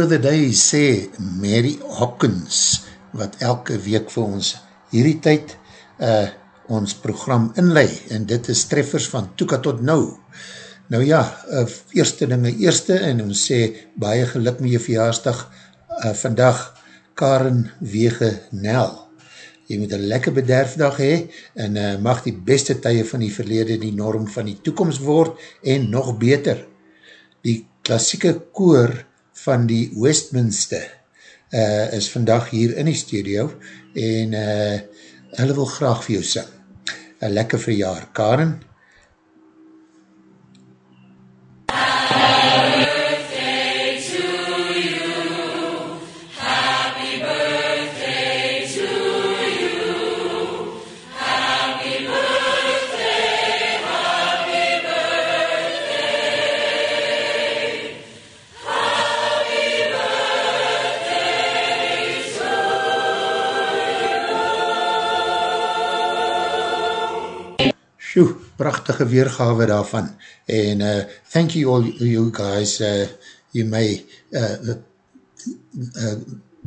Were the days, sê Mary Hopkins, wat elke week vir ons hierdie tyd uh, ons program inlei, en dit is treffers van Toeka tot Nou. Nou ja, uh, eerste dinge eerste, en ons sê baie geluk met jou verjaarsdag uh, vandag, Karen Wege Nel. Jy moet een lekker bederfdag hee, en uh, mag die beste tye van die verlede die norm van die toekomst word, en nog beter. Die klassieke koor van die Westminster uh, is vandag hier in die studio en uh, hulle wil graag vir jou sing. Een lekker verjaar. Karen? Sjoe, prachtige weergawe daarvan. En uh, thank you all you guys. Uh, you may uh, uh,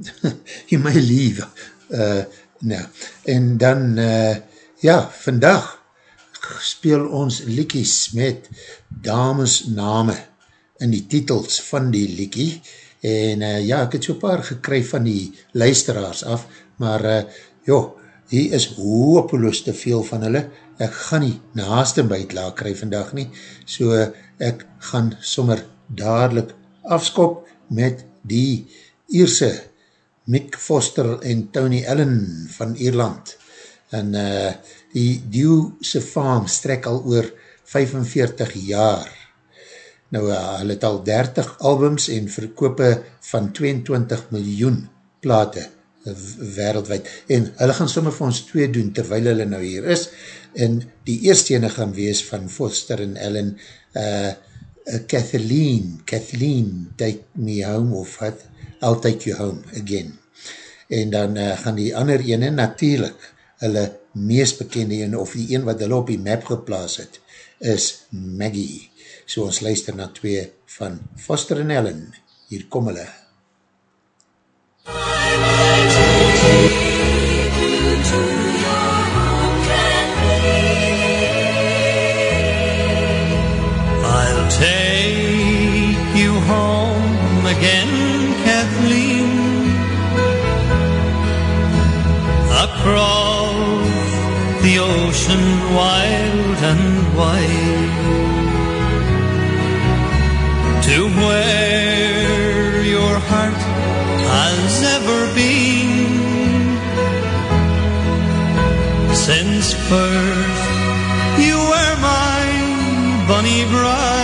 you may leave. Uh, nou, en dan uh, ja, vandag speel ons liekies met damesname in die titels van die liekie. En uh, ja, ek het so paar gekry van die luisteraars af, maar uh, joh, hier is hopeloos te veel van hulle, ek gaan nie naaste buitlaak kry vandag nie, so ek gaan sommer dadelijk afskop met die Ierse Mick Foster en Tony Allen van Ierland. En uh, die Dewse faam strek al oor 45 jaar. Nou, uh, hulle het al 30 albums en verkope van 22 miljoen plate wereldwijd. En hulle gaan sommer vir ons twee doen, terwijl hulle nou hier is. En die eerste ene gaan wees van Foster en Ellen, uh, uh, Kathleen, Kathleen, take me home, of wat, I'll take you home again. En dan uh, gaan die ander ene, natuurlijk, hulle meest bekende ene, of die een wat hulle op die map geplaas het, is Maggie. So ons luister na twee van Foster en Ellen. Hier kom hulle. I'll and wide, to where your heart has ever been. Since first you were my bunny bride,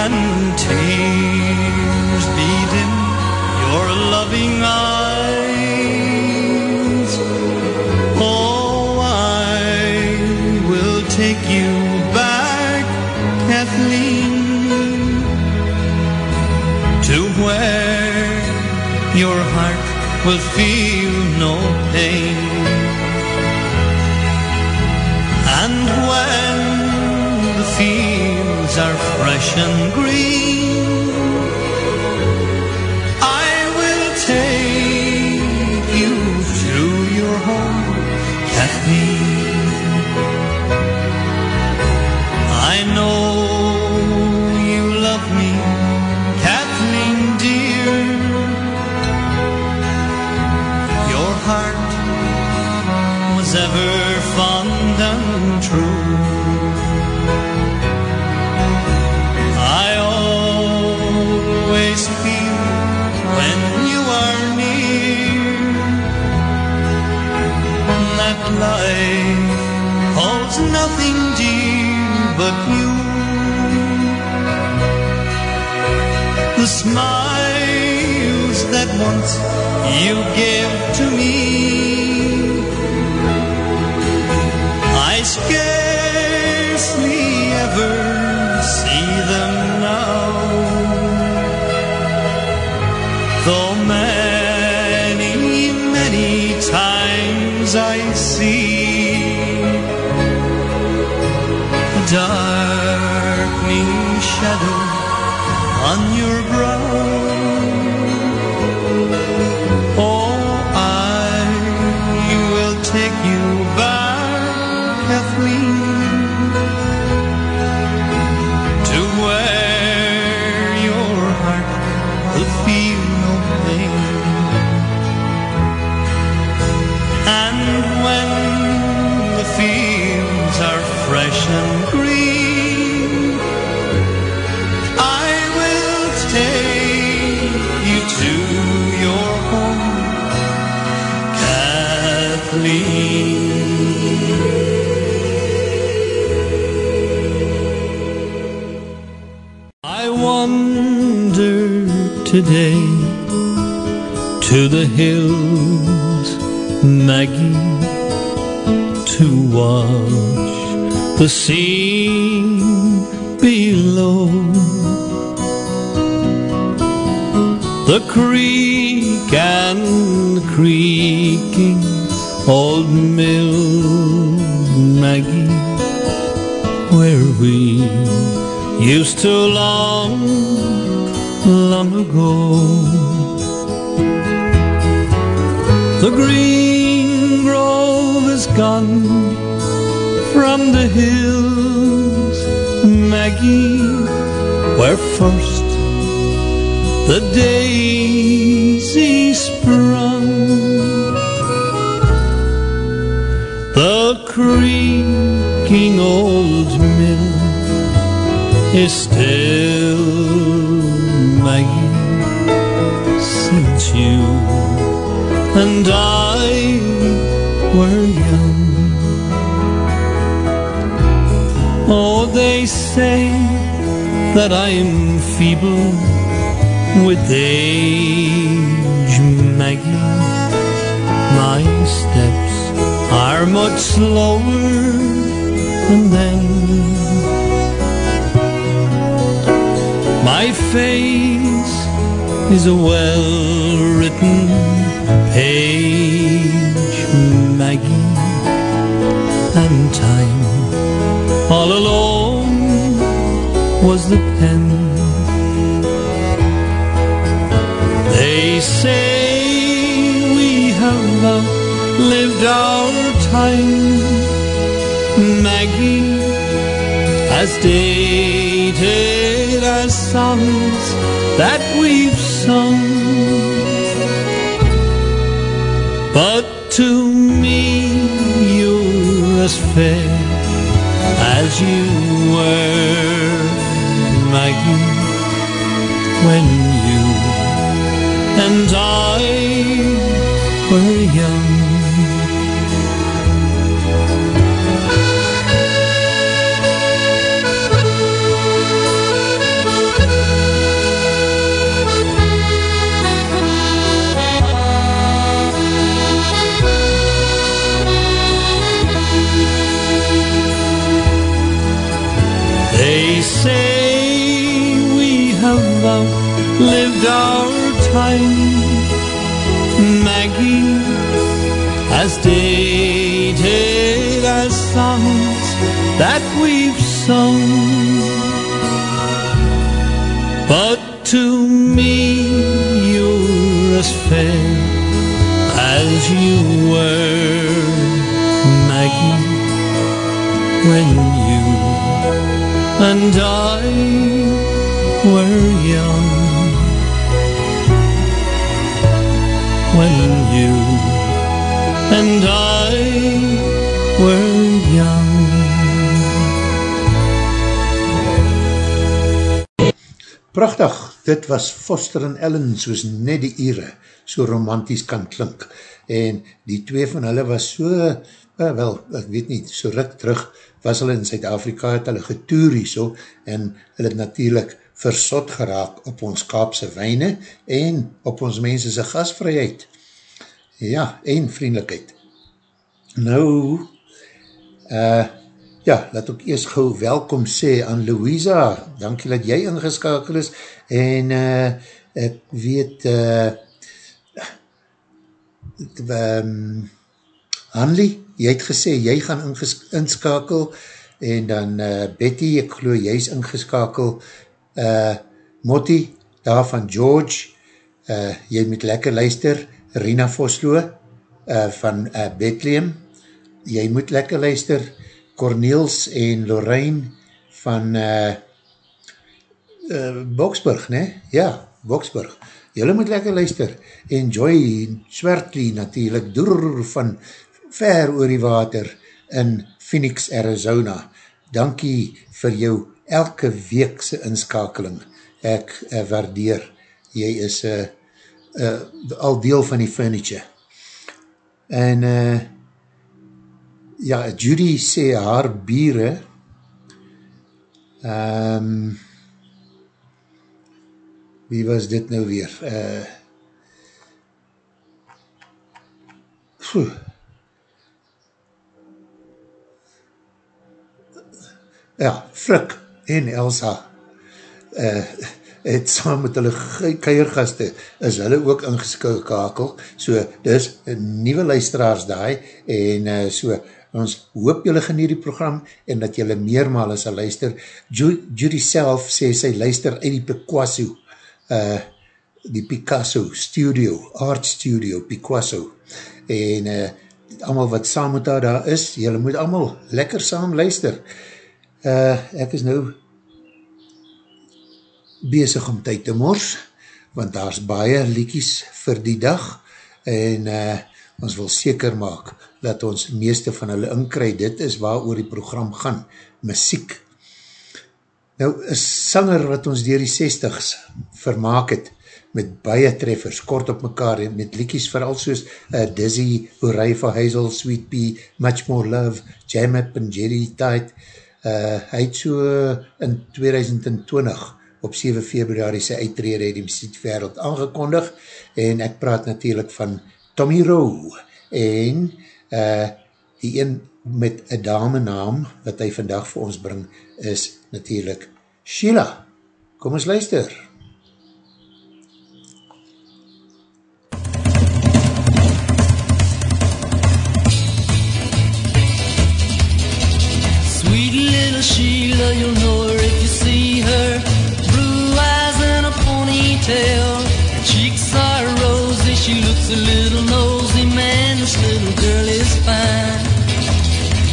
and tears beat in your loving eyes. Oh, I will take you back, Kathleen, to where your heart will feel and green, nothing dear but you. The smiles that once you gave to me, I scarcely ever darkening shadow on your brow. Maggie, to watch the scene below. The creek and creaking old mill, Maggie, where we used to long, long ago. The green gone from the hills, Maggie, where first the daisy sprung. The creaking old mill is still Maggie since you and I they say that I'm feeble with age, Maggie. My steps are much slower than then. My face is a well-written page, Maggie, and time all alone was the pen. They say we have outlived our time, Maggie, as dated as songs that we've sung. But to me, you're as fair as you were, Maggie, when you and our time, Maggie, as dated as songs that we've sung. But to me, you're as fair as you were, Maggie, when you and I Prachtig, dit was Foster en Ellen soos net die ure, so romantisch kan klink. En die twee van hulle was so, uh, wel, ek weet nie, so ruk terug was hulle in Zuid-Afrika, het hulle getoer hier so, en hulle het natuurlijk versot geraak op ons kaapse wijne en op ons mense sy gasvrijheid. Ja, en vriendelijkheid. Nou, uh, ja, laat ook eers gauw welkom sê aan Louisa, dankie dat jy ingeskakel is, en uh, ek weet, uh, um, Hanlie, jy het gesê, jy gaan inskakel, en dan uh, Betty, ek geloof, jy is ingeskakel, uh, Motti, daar van George, uh, jy moet lekker luister, Rina Voslo, uh, van uh, Bethlehem, jy moet lekker luister, Corneels en Lorraine van uh, uh, Boksburg, ne? Ja, Boksburg. Julle moet lekker luister. Enjoy Swertly natuurlijk, door van ver oor die water in Phoenix, Arizona. Dankie vir jou elke weekse inskakeling. Ek uh, waardeer. Jy is uh, uh, al deel van die furniture. En uh, ja, Judy sê haar biere um, wie was dit nou weer? Uh, Phew. Ja, Frik en Elsa uh, het saam met hulle keiergaste is hulle ook ingeskakel, so dis nieuwe luisteraars daai en uh, so ons hoop julle geniet die program en dat julle meermale sal luister. Judy self sê sy luister uit die Picasso, uh, die Picasso studio, art studio, Picasso, en uh, allemaal wat saam met haar daar is, julle moet allemaal lekker saam luister. Uh, ek is nou bezig om tyd te mors, want daar is baie liekies vir die dag, en uh, ons wil seker maak, dat ons meeste van hulle inkry, dit is waar oor die program gaan, muziek. Nou, een sanger wat ons dier die 60s vermaak het, met baie treffers, kort op mekaar, met liekies vooral soos uh, Dizzy, Hooray for Hazel, Sweet Pea, Much More Love, Jam Up en Jerry Tide. Uh, hy het so in 2020 op 7 februari sy uitrede die muziekwereld aangekondig en ek praat natuurlijk van Tommy Rowe en uh, die een met een dame naam wat hy vandag vir ons bring is natuurlijk Sheila. Kom ons luister. Sweet little Sheila, you'll know her if you see her. Blue eyes and a ponytail, cheeks are. She looks a little nosy, man. This little girl is fine.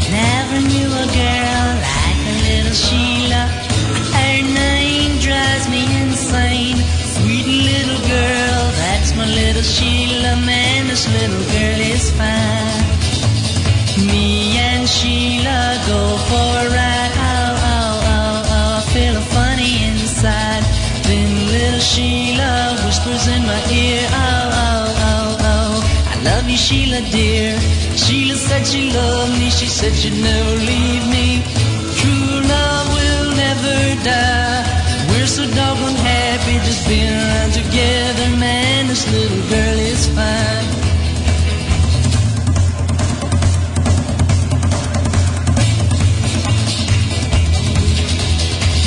Never knew a girl like a little Sheila. Her name drives me insane. Sweet little girl, that's my little Sheila, man. This little girl is fine. Me and Sheila go for a ride. Oh, oh, oh, oh, I feel funny inside. Then little Sheila whispers in my Sheila, dear. Sheila said she loved me. She said she'd never leave me. True love will never die. We're so doggone happy just being around together, man. This little girl is fine.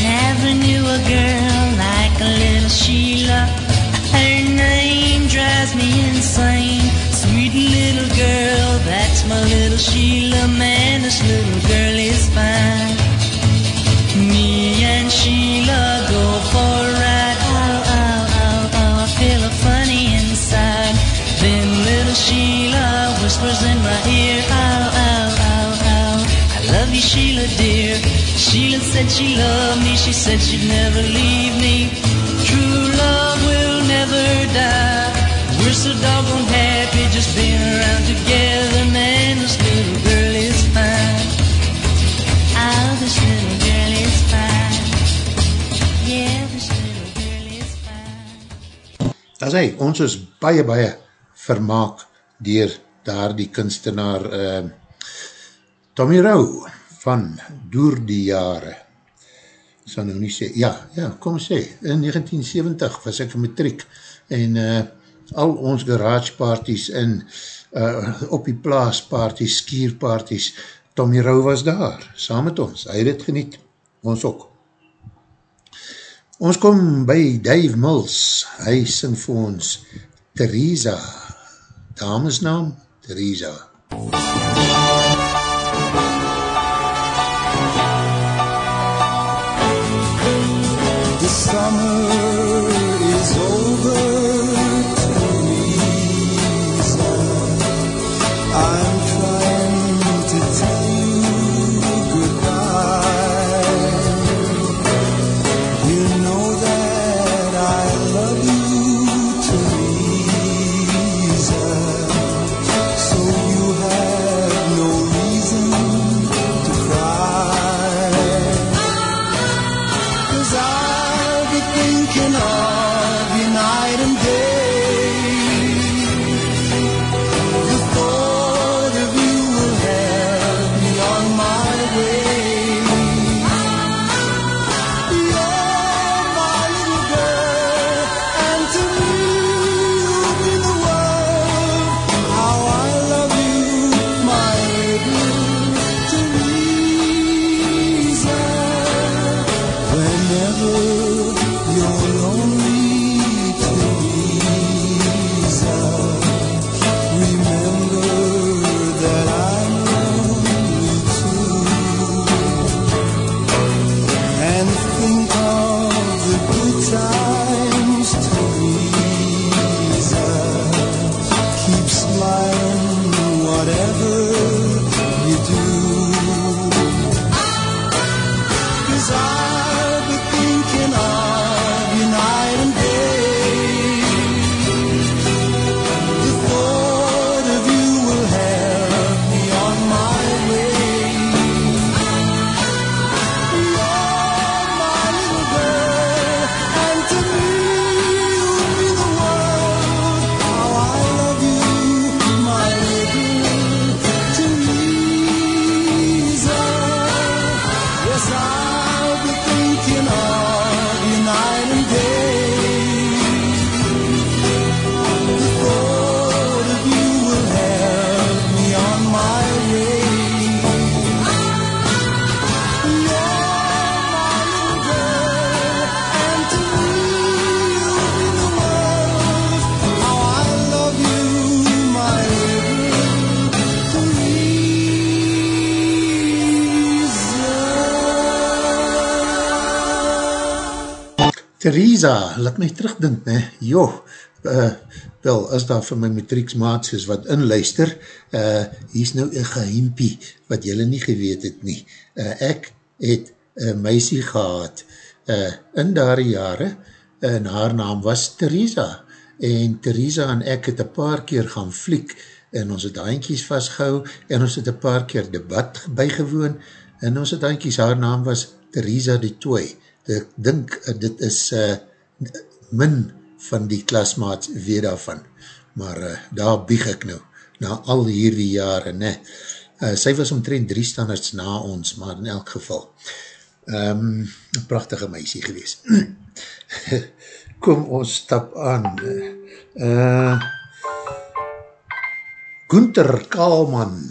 Never knew a girl like a little Sheila. Her name drives me insane. Girl, that's my little Sheila. Man, this little girl is fine. Me and Sheila go for a ride. Oh, oh, oh, oh, I feel a funny inside. Then little Sheila whispers in my ear. Oh, oh, oh, oh, I love you, Sheila, dear. Sheila said she loved me. She said she'd never leave me. As hy, ons is baie, baie vermaak dier daar die kunstenaar uh, Tommy Rowe van Door die Jare. sal nou nie sê, ja, ja, kom sê, in 1970 was ek matriek, en uh, al ons garage parties in, uh, op die plaas parties, skier parties, Tommy Rau was daar, saam met ons, hy het het geniet, ons ook. Ons kom by Dave Mills, hy sing vir ons Theresa, damesnaam Theresa. The summer Theresa, laat my terugdink, ne, joh, uh, wel, as daar vir my matrieksmaats is wat inluister, uh, hier is nou een geheimpie wat jylle nie geweet het nie. Uh, ek het een meisie gehad uh, in daar jare, en haar naam was Theresa, en Theresa en ek het een paar keer gaan fliek, en ons het eindkies vastgehou, en ons het een paar keer debat bygewoon, en ons het eindkies, haar naam was Theresa de Toy, ek dink uh, dit is uh, min van die klasmaats weet daarvan, maar uh, daar bieg ek nou, na al hierdie jare, ne. Uh, sy was omtrent drie standaards na ons, maar in elk geval, um, een prachtige meisie gewees. Kom ons stap aan. Uh, Gunther Kaalman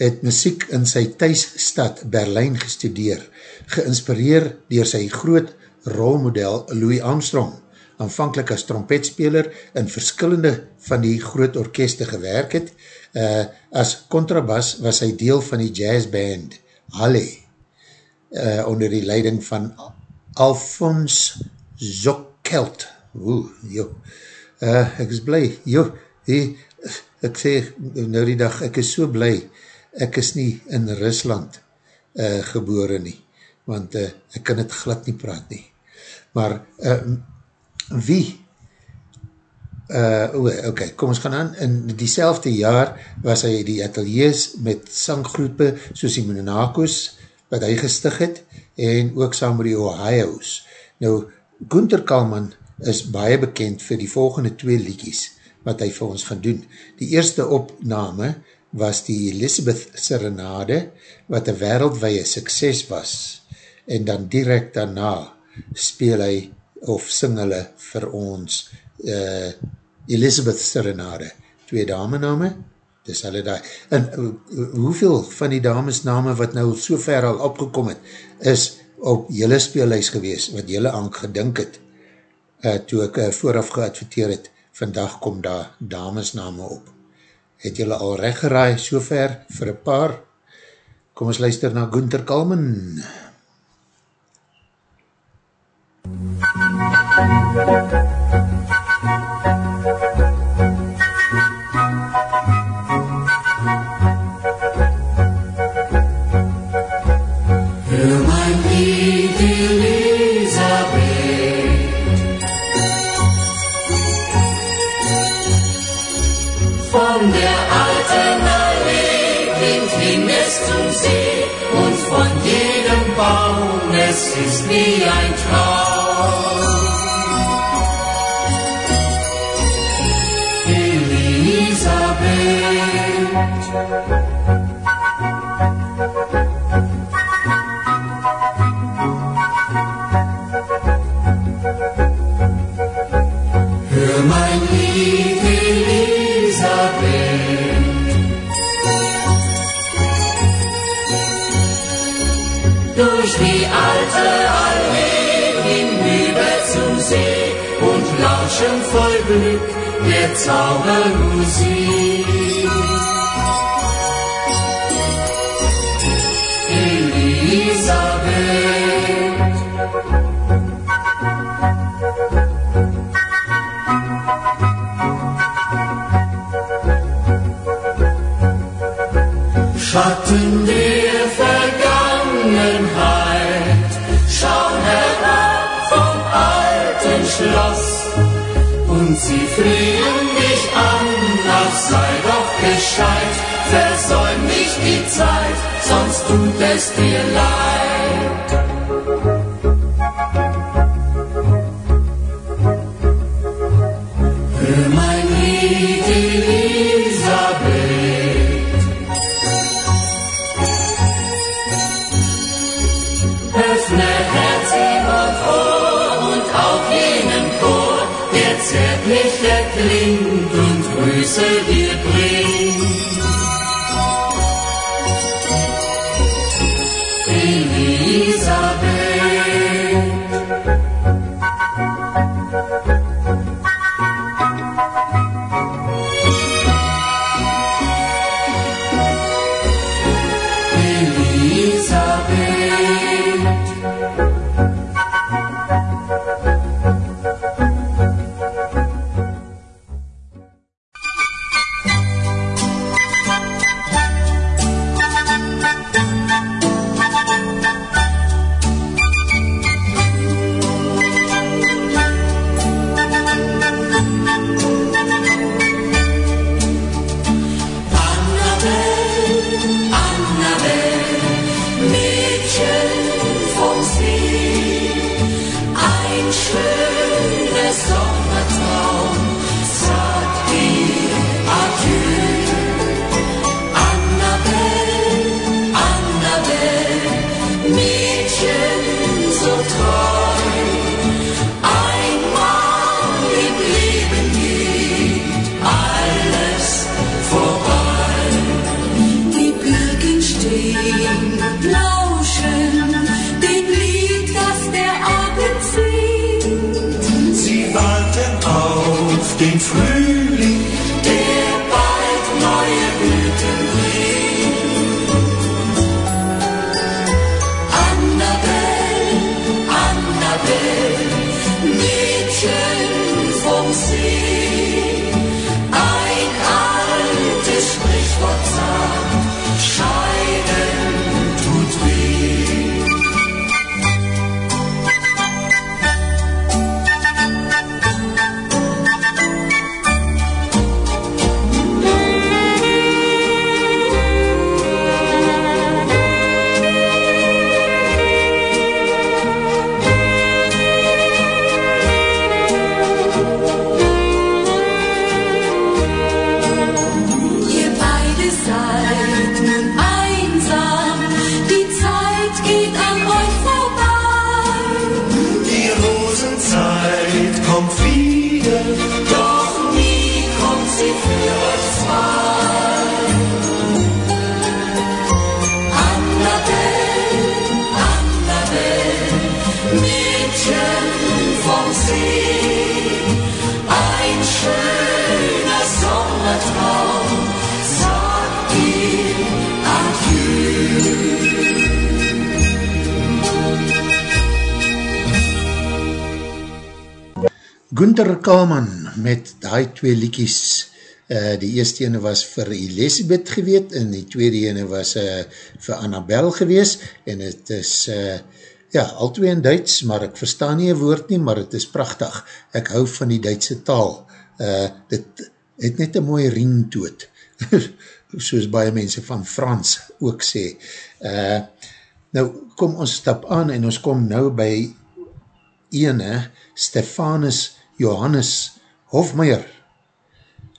het muziek in sy thuisstad Berlijn gestudeer, geïnspireer dier sy groot rolmodel Louis Armstrong, aanvankelijk as trompetspeler in verskillende van die groot orkeste gewerk het. Uh, as contrabas was hy deel van die jazzband Halle, uh, onder die leiding van Alphonse Zokkelt. Oeh, joh. Uh, ek is blij, joh, die, ek sê nou die dag, ek is so blij, ek is nie in Rusland uh, gebore nie, want uh, ek kan het glad nie praat nie. Maar uh, wie, uh, oe, ok, kom ons gaan aan, in diezelfde jaar was hy die ateliers met sanggroepe soos die Mononakos, wat hy gestig het, en ook saam met die Ohio's. Nou, Gunther Kalman is baie bekend vir die volgende twee liedjies, wat hy vir ons gaan doen. Die eerste opname was die Elizabeth Serenade, wat een wereldwee sukses was, en dan direct daarna speel hy of sing hulle vir ons uh, Elizabeth Serenade, twee dame name, dis hulle daar, en uh, hoeveel van die dames name wat nou so ver al opgekom het, is op jylle speellijst gewees, wat jylle aan gedink het, uh, toe ek uh, vooraf geadverteer het, vandag kom daar damesname op. Het jylle al recht geraai so ver vir een paar? Kom ons luister na Gunther Kalman. Hör es ist wie ein Traum. Lauschen voll Glück der Zaubermusik. Elisabeth. Schatten der sie flehen dich an, ach sei doch gescheit, versäum nicht die Zeit, sonst tut es dir leid. servir. Gunther Kalman met die twee liekies, uh, die eerste ene was vir Elisabeth geweet, en die tweede ene was uh, vir Annabel gewees, en het is, uh, ja, al twee in Duits, maar ek verstaan nie een woord nie, maar het is prachtig, ek hou van die Duitse taal, uh, dit het net een mooie ringtoot, soos baie mense van Frans ook sê. Uh, nou, kom ons stap aan, en ons kom nou by ene, Stefanus Johannes Hofmeier,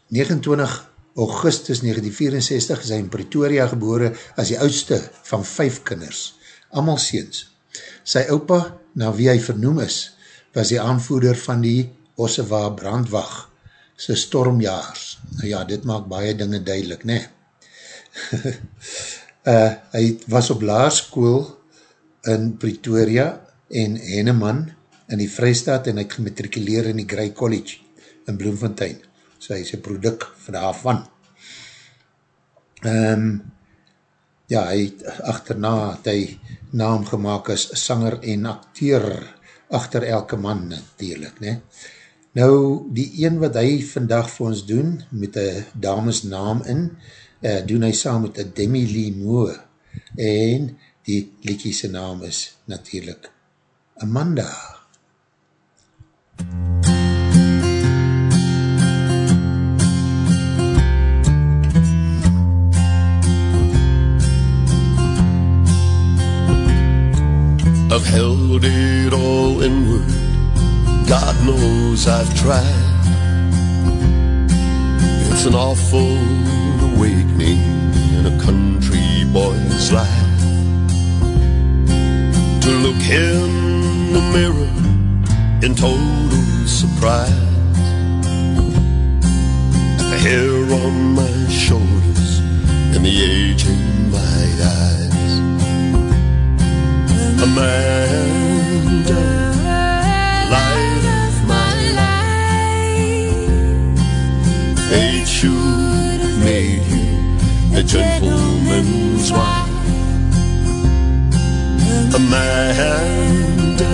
29 augustus 1964 is hy in Pretoria gebore as die oudste van vijf kinders, amal seens. Sy opa, na wie hy vernoem is, was die aanvoerder van die Ossewa brandwacht, sy stormjaars. Nou ja, dit maak baie dinge duidelik, ne? uh, hy was op laarskoel in Pretoria en Henneman in die Vrystaat en hy gematrikuleer in die Grey College in Bloemfontein. So hy is een product van daarvan. Um, ja, hy achterna het hy naam gemaakt as sanger en acteur achter elke man natuurlijk, ne? Nou, die een wat hy vandag vir ons doen, met een dames naam in, uh, doen hy saam met Demi Lee Moore, en die liedjiese naam is natuurlijk Amanda. I've held it all inward. God knows I've tried. It's an awful awakening in a country boy's life. To look in the mirror in total surprise. The hair on my shoulders and the age in my eyes. Amanda, light of my life. Fate should have made you a gentleman's wife. Amanda,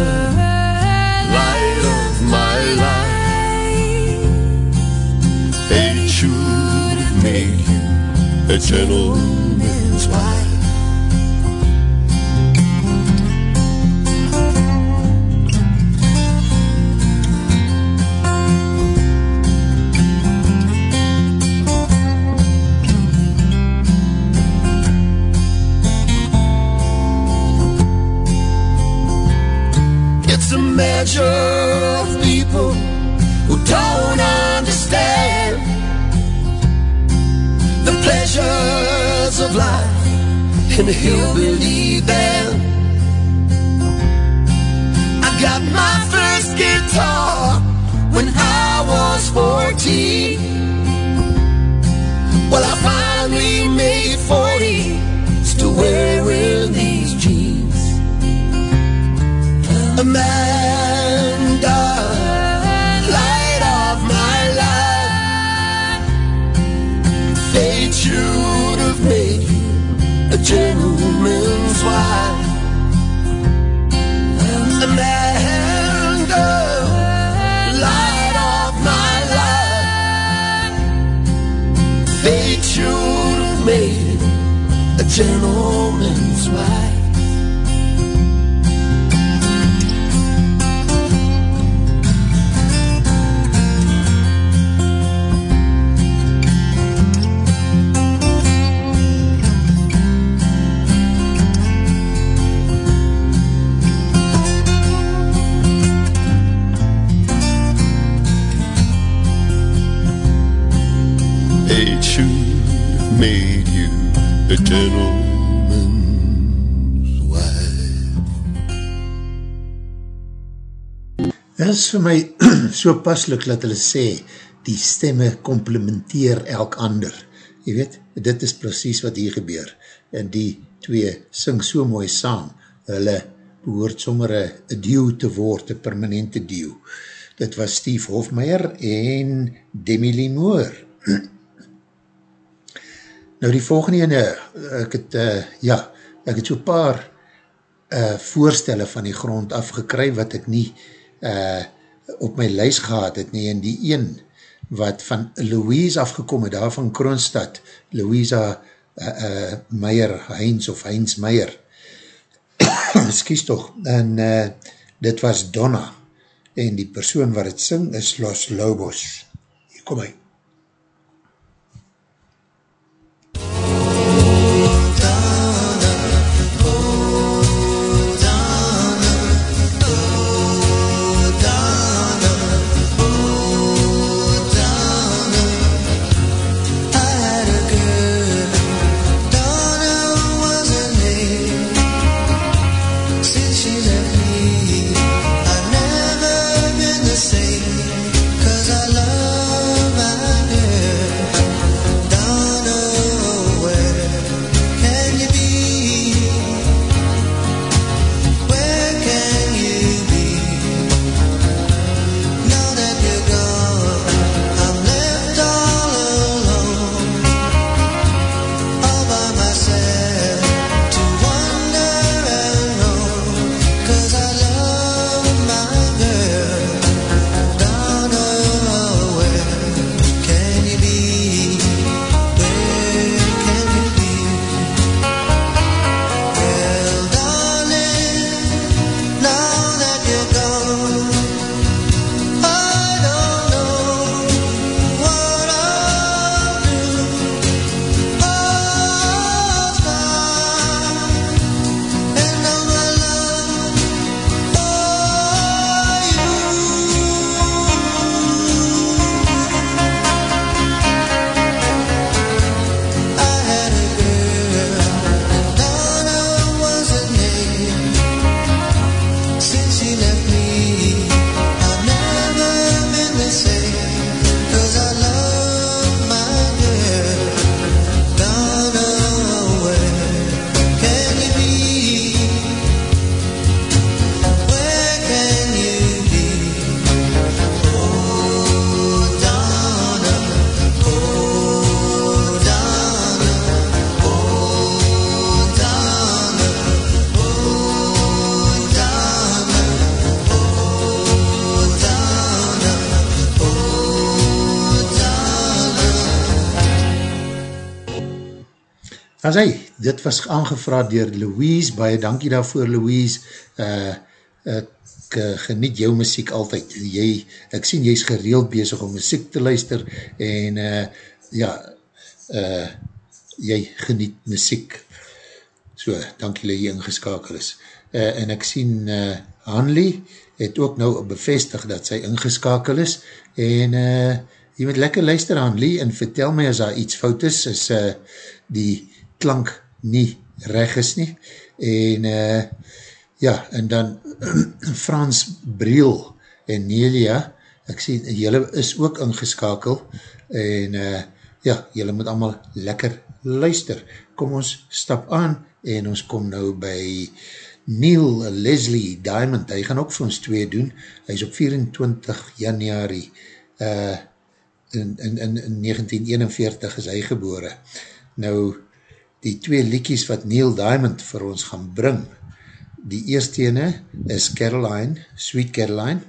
a gentleman's wife. It's a measure of people of life in a hillbilly band. I got my first guitar when I was 14. Well, I finally made 40, still wearing these jeans. Amanda, gentleman's wife. Amanda, light of my life. Fate should have made a gentleman's wife. Dit is vir my so paslik dat hulle sê, die stemme complementeer elk ander. Je weet, dit is precies wat hier gebeur. En die twee sing so mooi saam. Hulle behoort sommer een duo te word, een permanente duo. Dit was Steve Hofmeyer en Demi Lee Moore. Nou die volgende ene, ek het, uh, ja, ek het so paar uh, voorstelle van die grond afgekry wat ek nie uh, op my lijst gehad het nie, en die een wat van Louise afgekom het, daar van Kroonstad, Louisa uh, uh, Meijer, Heinz of Heinz Meijer, skies toch, en uh, dit was Donna, en die persoon wat het sing is Los Lobos. Hier kom hy. Dit was aangevraad dier Louise, baie dankie daarvoor Louise, uh, ek uh, geniet jou muziek altyd, jy, ek sien jy is gereeld bezig om muziek te luister, en uh, ja, uh, jy geniet muziek, so, dankie jy ingeskakel is, uh, en ek sien uh, Hanley het ook nou bevestig dat sy ingeskakel is, en uh, jy moet lekker luister Hanley, en vertel my as daar iets fout is, is uh, die klank nie reg is nie, en uh, ja, en dan Frans Briel en Nelia, ek sê, jylle is ook ingeskakel, en uh, ja, jylle moet allemaal lekker luister. Kom ons stap aan, en ons kom nou by Neil Leslie Diamond, hy gaan ook vir ons twee doen, hy is op 24 januari uh, in, in, in 1941 is hy gebore. Nou, die twee liekies wat Neil Diamond vir ons gaan bring. Die eerste ene is Caroline, Sweet Caroline,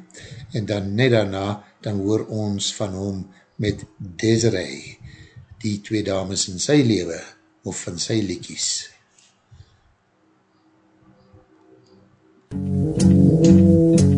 en dan net daarna, dan hoor ons van hom met Desiree, die twee dames in sy lewe, of van sy liekies. MUZIEK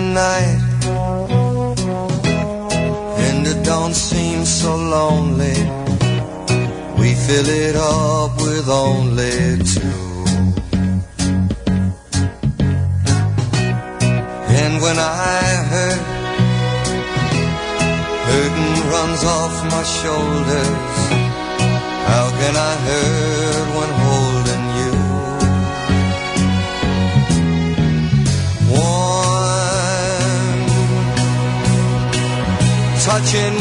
night. And it don't seem so lonely. We fill it up with only two. And when I hurt Burden runs off my shoulders How can I hurt touching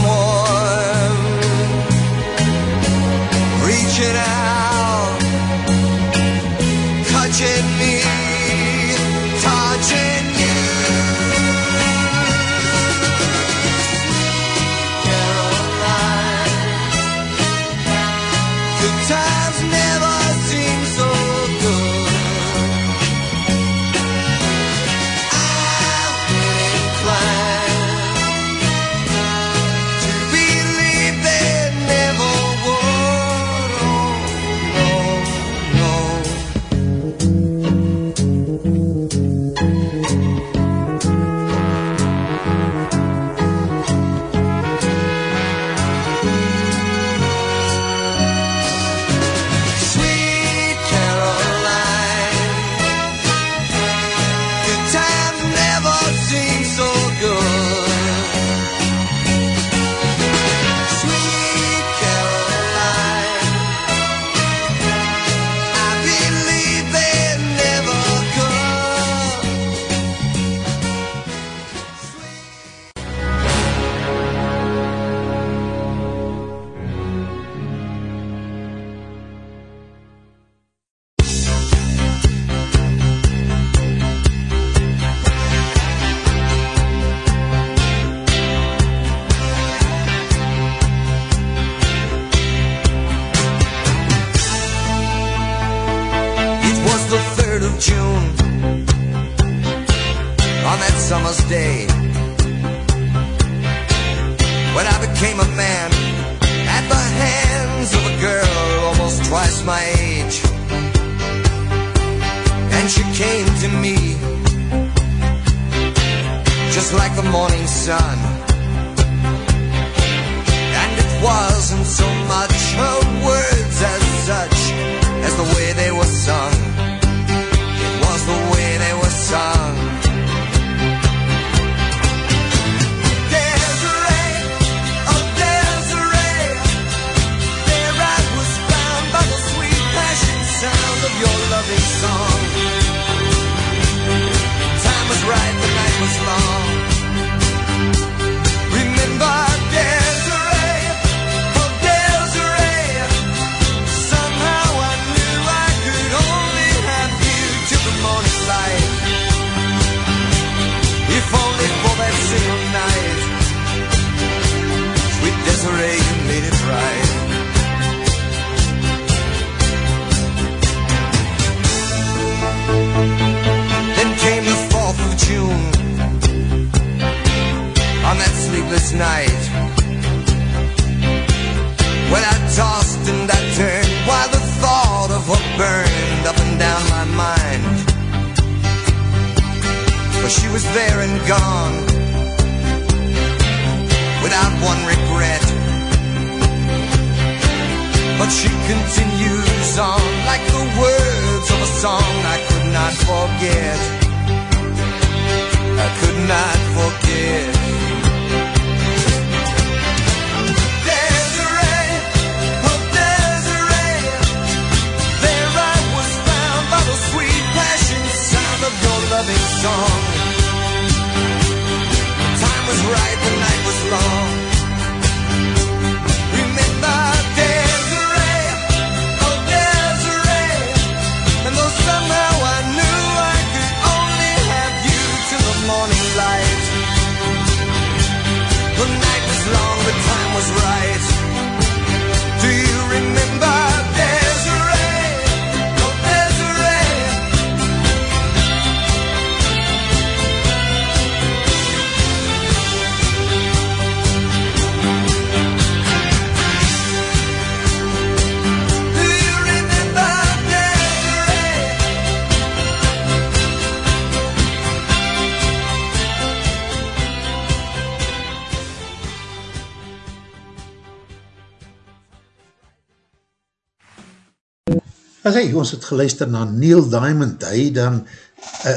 Ok, ons het geluister na Neil Diamond, hy dan uh,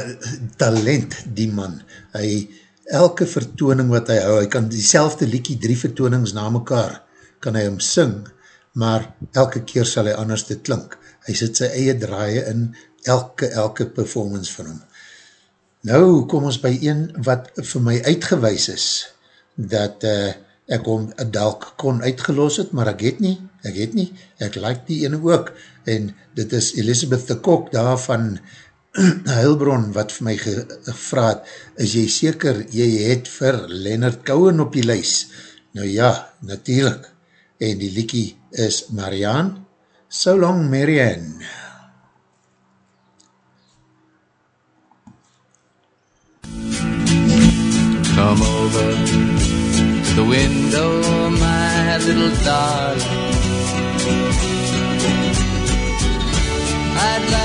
talent, die man. Hy, elke vertooning wat hy hou, hy kan die selfde liekie, drie vertoonings na mekaar, kan hy hom sing, maar elke keer sal hy anders te klink. Hy sit sy eie draaie in elke, elke performance van hom. Nou kom ons by een wat vir my uitgewys is, dat uh, ek hom dalk kon uitgelos het, maar ek het nie, ek het nie, ek like die ene ook, en dit is Elisabeth de Kok daar van Heilbron wat vir my gevraad, is jy seker jy het vir Leonard Cohen op die lys? Nou ja, natuurlijk, en die liekie is Marianne, So Long Marianne. Come over to the window, my little darling. I'd like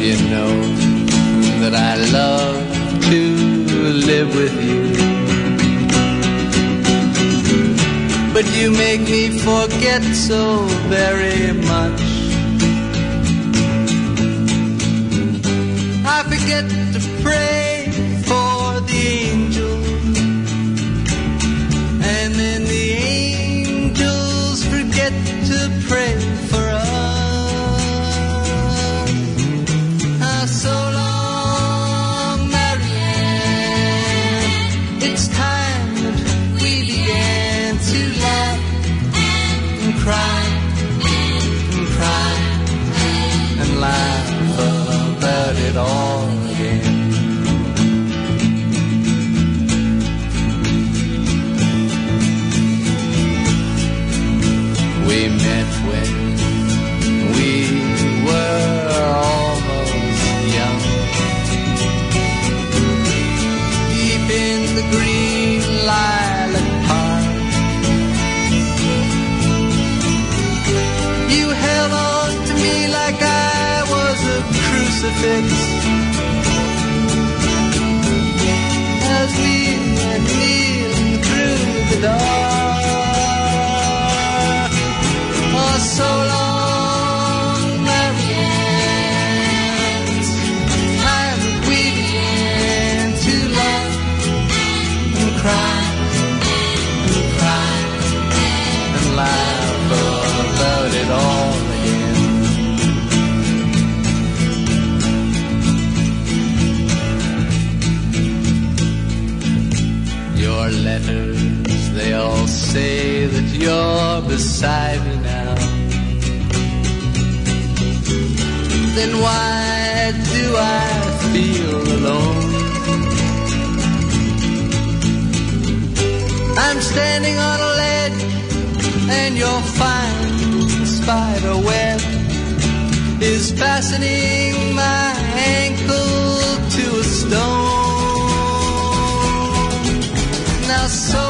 you know that I love to live with you. But you make me forget so very much. Why do I feel alone? I'm standing on a ledge and your fine spider web is fastening my ankle to a stone. Now so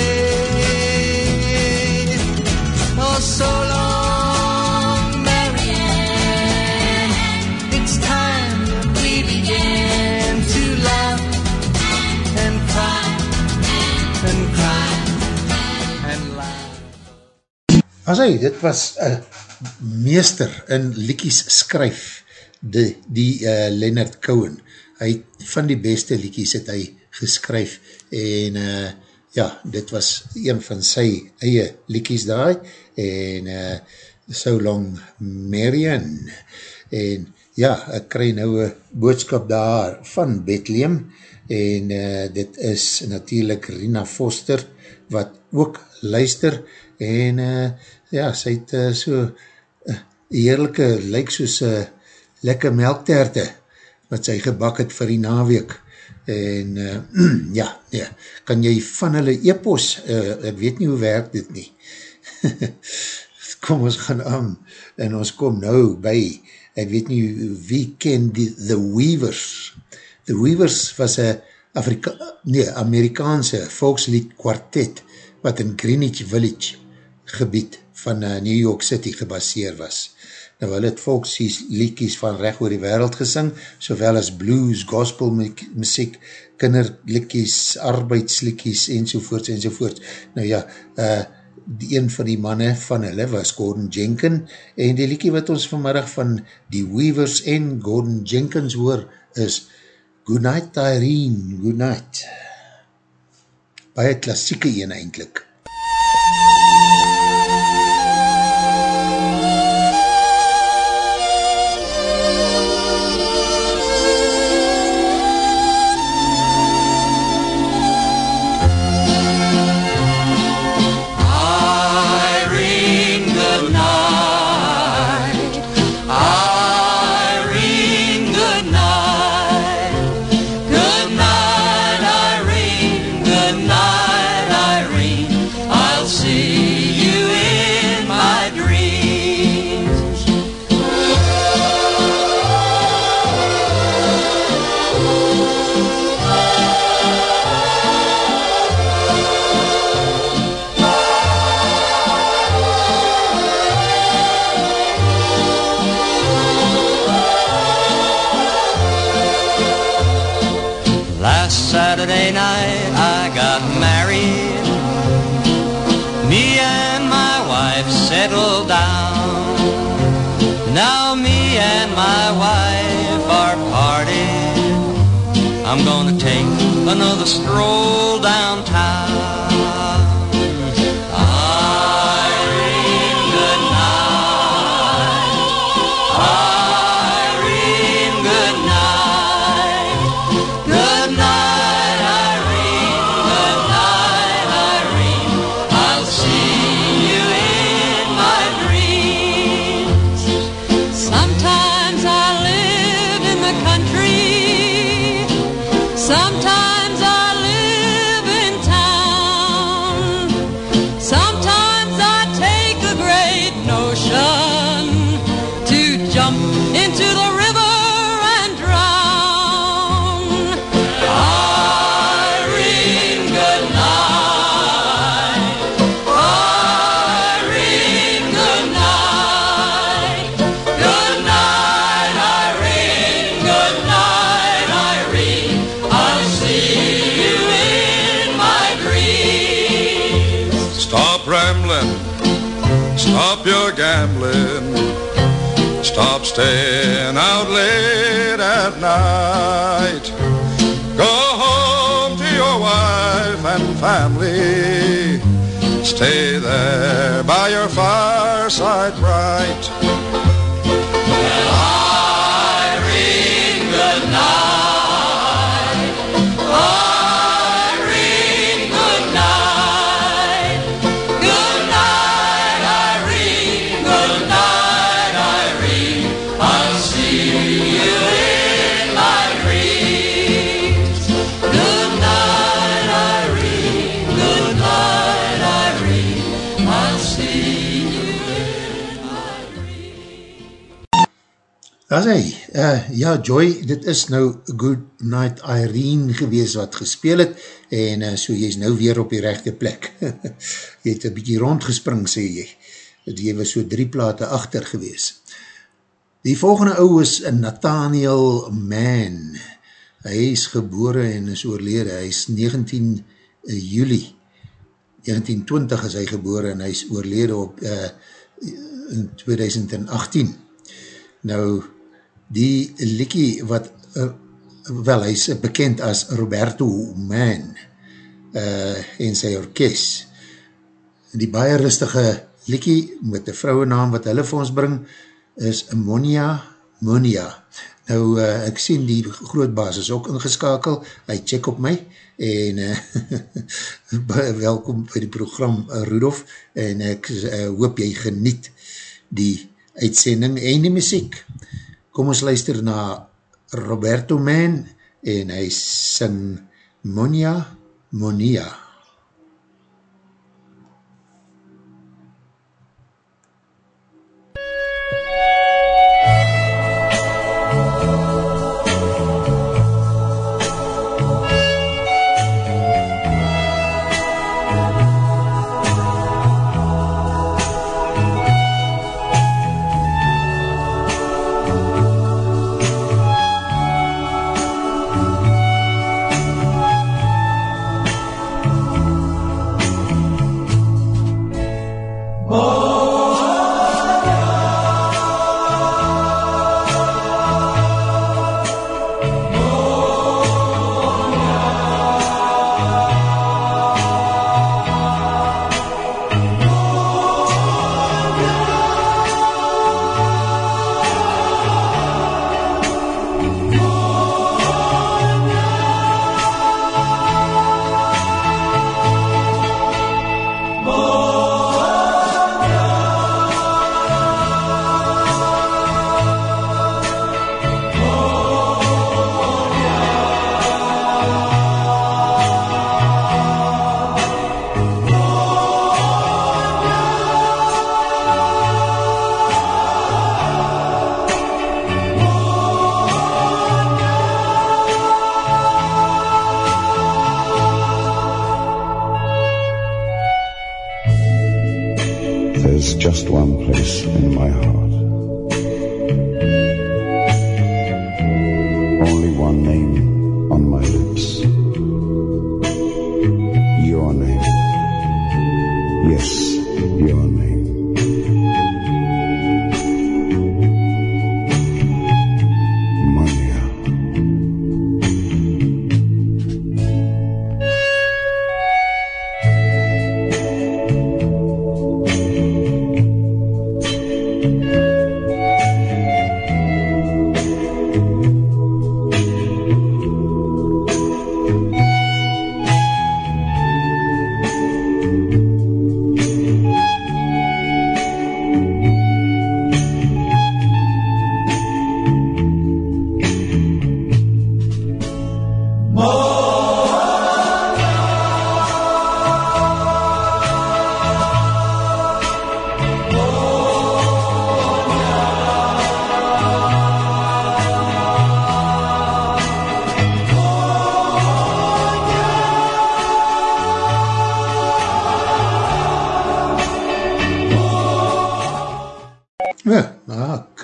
As hy, dit was een meester in liekies skryf, die, die uh, Leonard Cohen. Hy, van die beste liekies het hy geskryf en uh, ja, dit was een van sy eie liekies daai en uh, So Long Marian en ja, ek kry nou een boodskap daar van Bethlehem en uh, dit is natuurlijk Rina Foster wat ook luister en uh, ja, sy het uh, so uh, heerlijke, lyk soos uh, lekker melkterte wat sy gebak het vir die naweek. En uh, ja, ja, kan jy van hulle e-pos, uh, ek weet nie hoe werk dit nie. Kom ons gaan aan en ons kom nou by, ek weet nie wie ken die The Weavers? The Weavers was een Afrika nee, Amerikaanse volkslied kwartet wat in Greenwich Village gebied van uh, New York City gebaseer was. Nou hulle het volksliedkies van recht oor die wereld gesing, sowel as blues, gospel muziek, kinderliedkies, arbeidsliedkies enzovoorts enzovoorts. Nou ja, uh, een van die manne van hulle was Gordon Jenkins en die liedkie wat ons vanmiddag van die Weavers en Gordon Jenkins hoor is Good Night Irene, Good Night. Baie klassieke een eindelijk. Irene, another stroll staying out late at night. Go home to your wife and family. Stay there by your fireside bright. Daar is hy, uh, ja Joy, dit is nou Good Night Irene gewees wat gespeel het, en uh, so jy is nou weer op die rechte plek. jy het een bykie rondgespring, sê jy. Jy was so drie plate achter gewees. Die volgende ou is Nathaniel Mann. Hy is gebore en is oorlede. Hy is 19 juli 1920 is hy gebore en hy is oorlede op uh, in 2018. Nou, die liekie wat, uh, wel, hy is bekend as Roberto Mann uh, en sy orkest. Die baie rustige liekie met die vrouwe naam wat hulle vir ons bring is Monia Monia. Nou, uh, ek sien die grootbaas is ook ingeskakel, hy check op my en uh, welkom by die program uh, Rudolf en ek uh, hoop jy geniet die uitsending en die muziek. Kom ons luister na Roberto Mann en hy sing Monia Monia.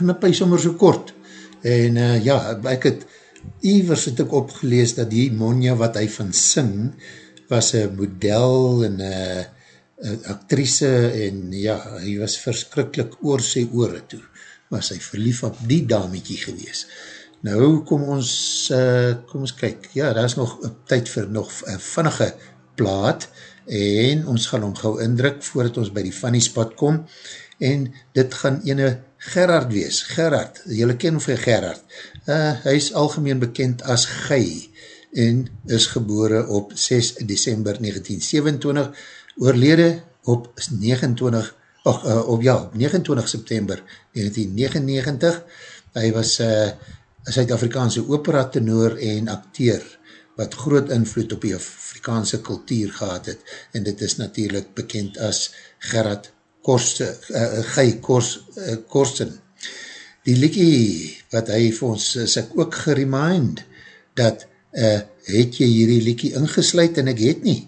Knip hy sommer so kort. En uh, ja, ek het, Ivers het ek opgelees dat die Monja wat hy van sing, was een model en een actrice en ja, hy was verskrikkelijk oor sy oore toe. Was hy verlief op die dametjie gewees. Nou kom ons, uh, kom ons kyk, ja, daar is nog tyd vir nog een vinnige plaat en ons gaan hom gauw indruk voordat ons by die funny spot kom en dit gaan ene Gerard wees, Gerard, jylle ken vir Gerard, uh, hy is algemeen bekend as Gij en is gebore op 6 december 1927, oorlede op 29, och, uh, op, ja, op 29 september 1999, hy was uh, Suid-Afrikaanse opera tenor en acteur, wat groot invloed op die Afrikaanse kultuur gehad het, en dit is natuurlijk bekend as Gerard Korsten, uh, Gij Kors, uh, Korsten. die liekie wat hy vir ons is ek ook geremind dat uh, het jy hierdie liekie ingesluid en ek het nie.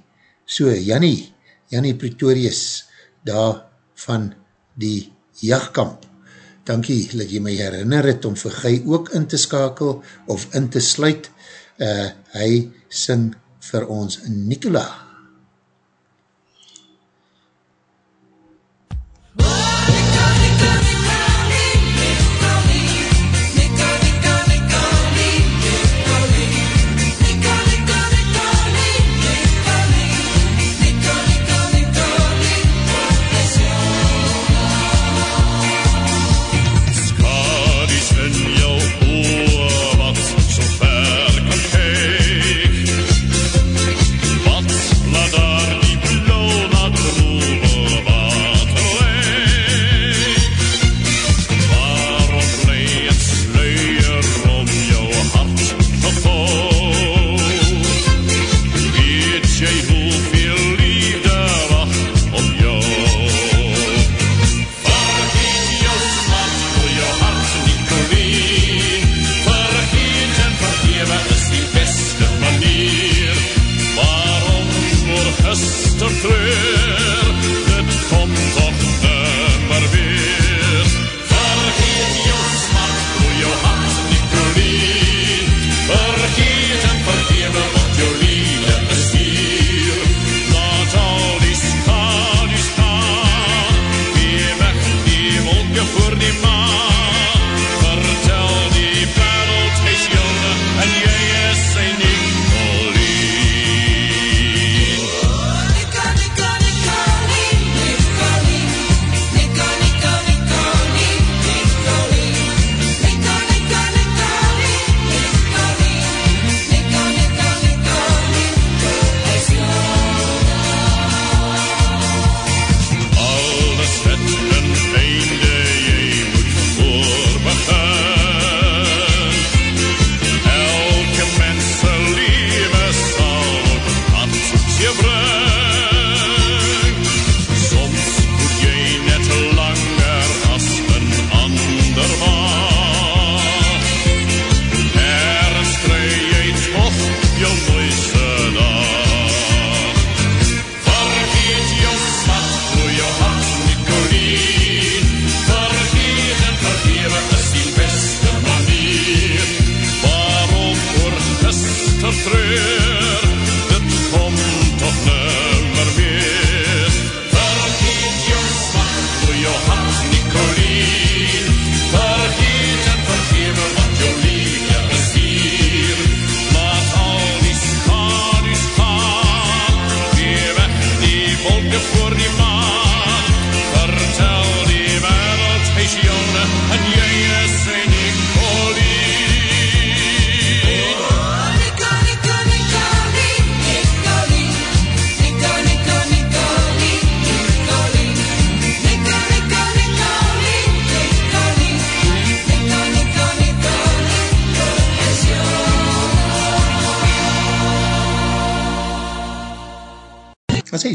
So Jannie, Jannie Pretorius daar van die jachtkamp. Dankie dat jy my herinner het om vir gij ook in te skakel of in te sluit. Uh, hy sing vir ons Nicola. Skadies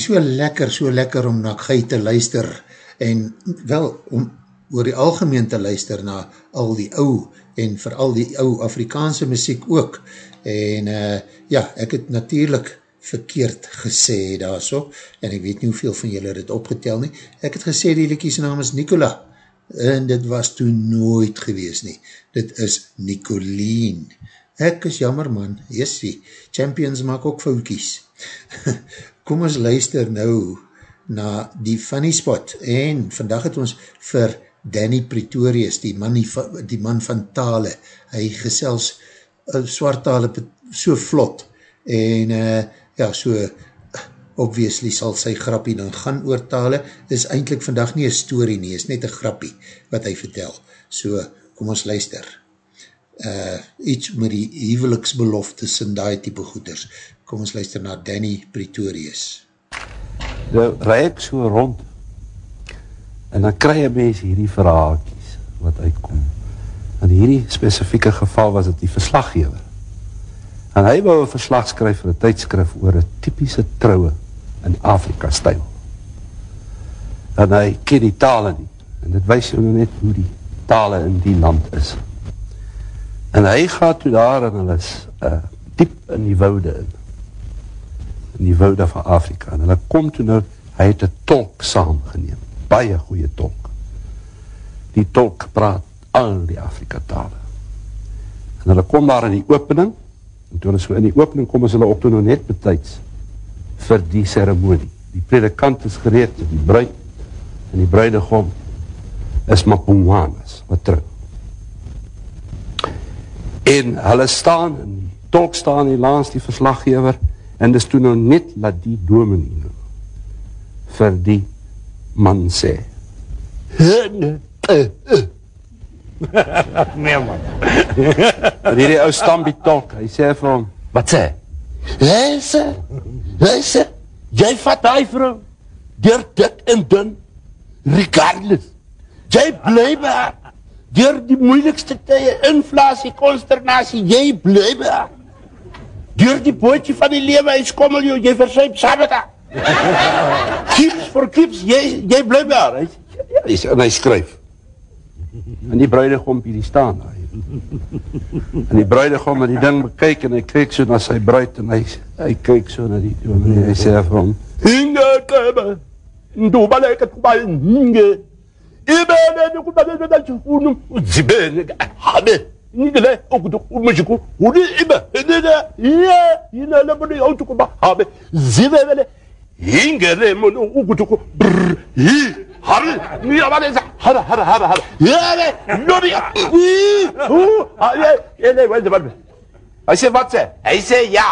so lekker, so lekker om na gij te luister en wel om oor die algemeen te luister na al die ou en vooral die ou Afrikaanse muziek ook. En uh, ja, ek het natuurlijk verkeerd gesê daar so, en ek weet nie hoeveel van julle het opgetel nie, ek het gesê die liekies naam is Nicola en dit was toen nooit gewees nie, dit is Nicolien ek is jammer man, jessie champions maak ook foutkies kom ons luister nou na die funny spot en vandag het ons vir Danny Pretorius, die man, die man van tale, hy gesels uh, swart tale so vlot en uh, ja, so obviously sal sy grappie dan gaan oor tale, is eindelijk vandag nie een story nie, is net een grappie wat hy vertel, so kom ons luister. Uh, iets met die huweliksbeloftes en die type goeders kom ons luister na Danny Pretorius. Nou rij ek so rond en dan kry jy mens hierdie verhaalkies wat uitkom. In hierdie specifieke geval was het die verslaggever. En hy wou een verslag skryf vir een tijdskrif oor een typische trouwe in Afrika stijl. En hy ken die tale nie. En dit wees jou net hoe die tale in die land is. En hy gaat toe daar en hulle is uh, diep in die woude in. In die woude van Afrika. En hulle kom toe nou, hy het een tolk saamgeneem. Baie goeie tolk. Die tolk praat al die Afrika tale. En hulle kom daar in die opening, en toe hulle so in die opening kom, is hulle ook toe nou net betijds vir die ceremonie. Die predikant is gereed, die bruid, en die bruidegom is Mapungwanas, wat terug. En hulle staan, en die tolk staan hier langs die verslaggever, en dis toe nou net laat die dominee nou, vir die man sê, nee man. en hierdie ou stambie tolk, hy sê vir hom, wat sê? Hy sê, hy sê, jy vat hy vrou, dier dik en dun, regardless. Jy bly by haar, dier die moeilikste tye, inflatie, consternatie, jy bly by haar. Dier die bootje van die lewe, hy skommel jou, jy versuip saam met haar. keeps for keeps, jy, jy bly by haar. Hy, ja, en hy skryf. En die bruidegom hier die staan daar. En die bruidegom het die ding bekyk en hy kyk so na sy bruid en hy, hy kyk so na die dominee. Hy sê vir hom, Hinge kebe, ndubale katubal hinge, ibene ndubale ndubale unu, zibene, habe, ngile okudu umushiku uri ibe edede ye yine le bunu yautuku ba habe zive bele ingere munu ukutuku brr hi harı ni yabane za hara hara hara hara yere nori ya hu ale ele vende barbe Ayşe vatse Ayşe ya.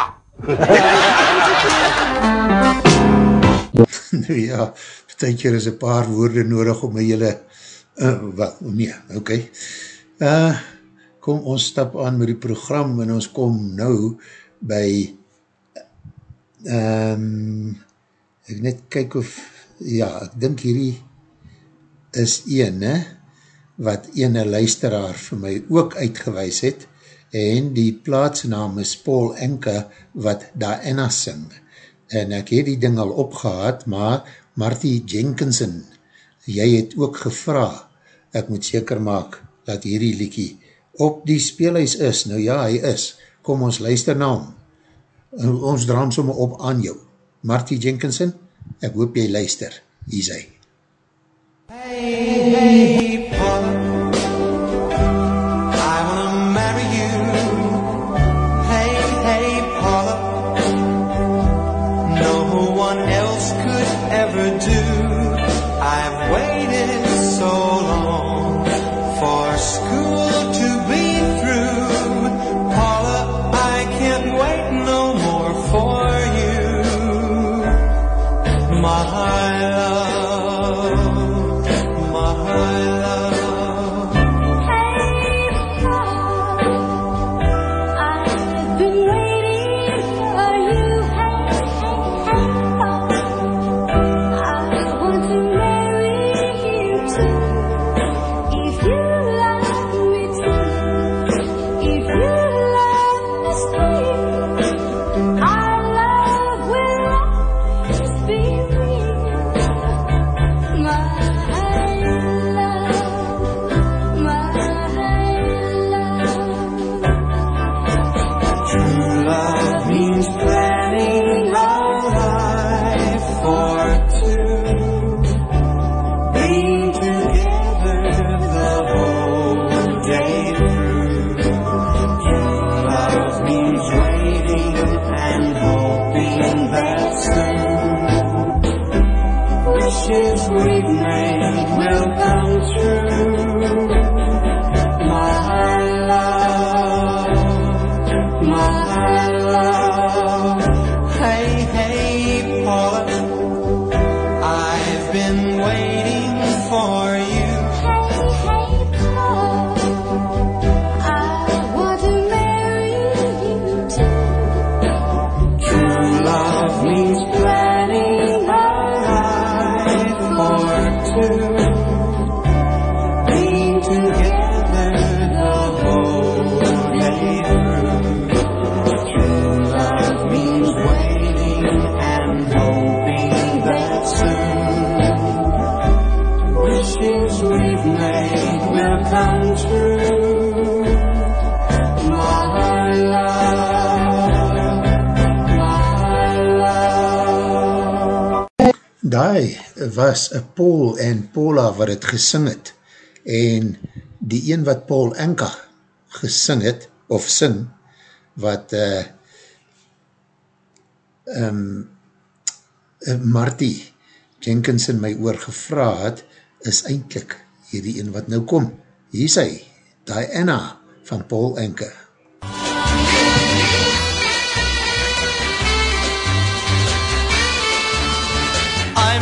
Nou ja, betekent is een paar woorde nodig om een hele, uh, wat, nee. Okay. Uh, kom, ons stap aan met die program en ons kom nou by, um, ek net kyk of, ja, ek dink hierdie is een, ne, wat ene luisteraar vir my ook uitgewys het, en die plaatsnaam is Paul Enke, wat Diana sing. En ek het die ding al opgehad, maar Marty Jenkinson, jy het ook gevra, ek moet seker maak, dat hierdie liekie op die speelhuis is. Nou ja, hy is. Kom ons luister na hom. Ons draam somme op aan jou. Marty Jenkinson, ek hoop jy luister. Hier is hy. Hey, hey, Paula, was een Paul en Paula wat het gesing het en die een wat Paul Enka gesing het, of sing, wat uh, um, uh, Marty Jenkinson my oor gevra het, is eindelijk hierdie een wat nou kom. Hier is hy, Diana van Paul Enke. I'm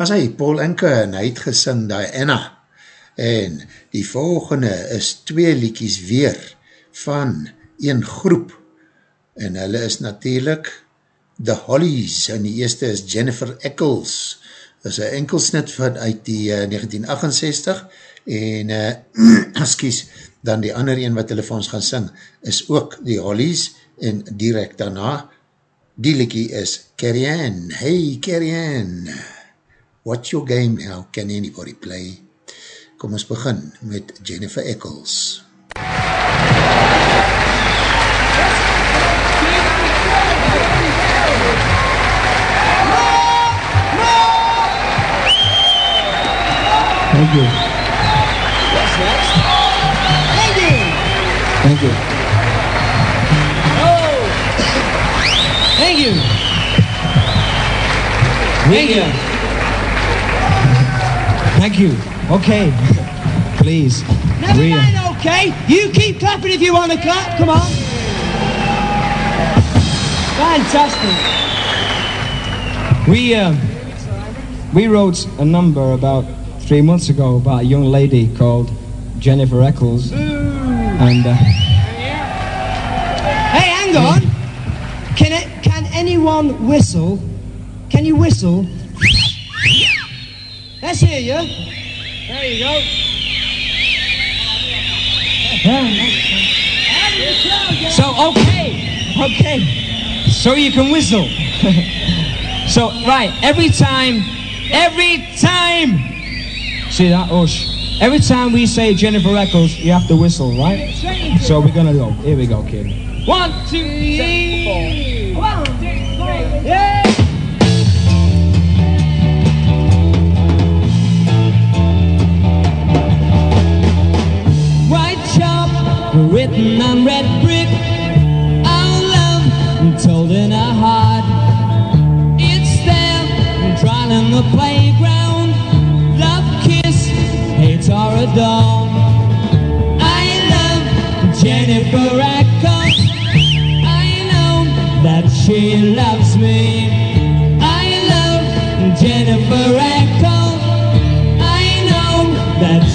as hy Paul Enke en hy het gesing Diana en die volgende is twee liekies weer van een groep. En hulle is natuurlijk The Hollies en die eerste is Jennifer Eccles. Is een enkelsnit van uit die uh, 1968 en uh, askies, dan die ander een wat hulle vir ons gaan sing is ook die Hollies en direct daarna die liekie is Carrie Ann. Hey Carrie Ann What's your game now? Can anybody play? Kom ons begin met Jennifer Eccles. Thank you. What's next? Thank you. Thank you. Oh. Thank you. Thank you. Thank you. Okay. Please. Never mind, okay? You keep clapping if you want to clap. Come on. Fantastic. We uh, we wrote a number about three months ago about a young lady called Jennifer Eccles, and uh, Hey, hang on. Can it, can anyone whistle? Can you whistle? Let's hear you. There you go. so okay, okay, so you can whistle. so right, every time, every time. See that, Ush? Every time we say Jennifer Eccles, you have to whistle, right? So we're gonna go. Here we go, kid. One, two, three, four. One, two, three. Yeah. written on red brick Our love told in our heart. It's there, drawn on the playground. Love, kiss, hate or adore. I love Jennifer Ackles. I know that she loves me. I love Jennifer Echo, I know that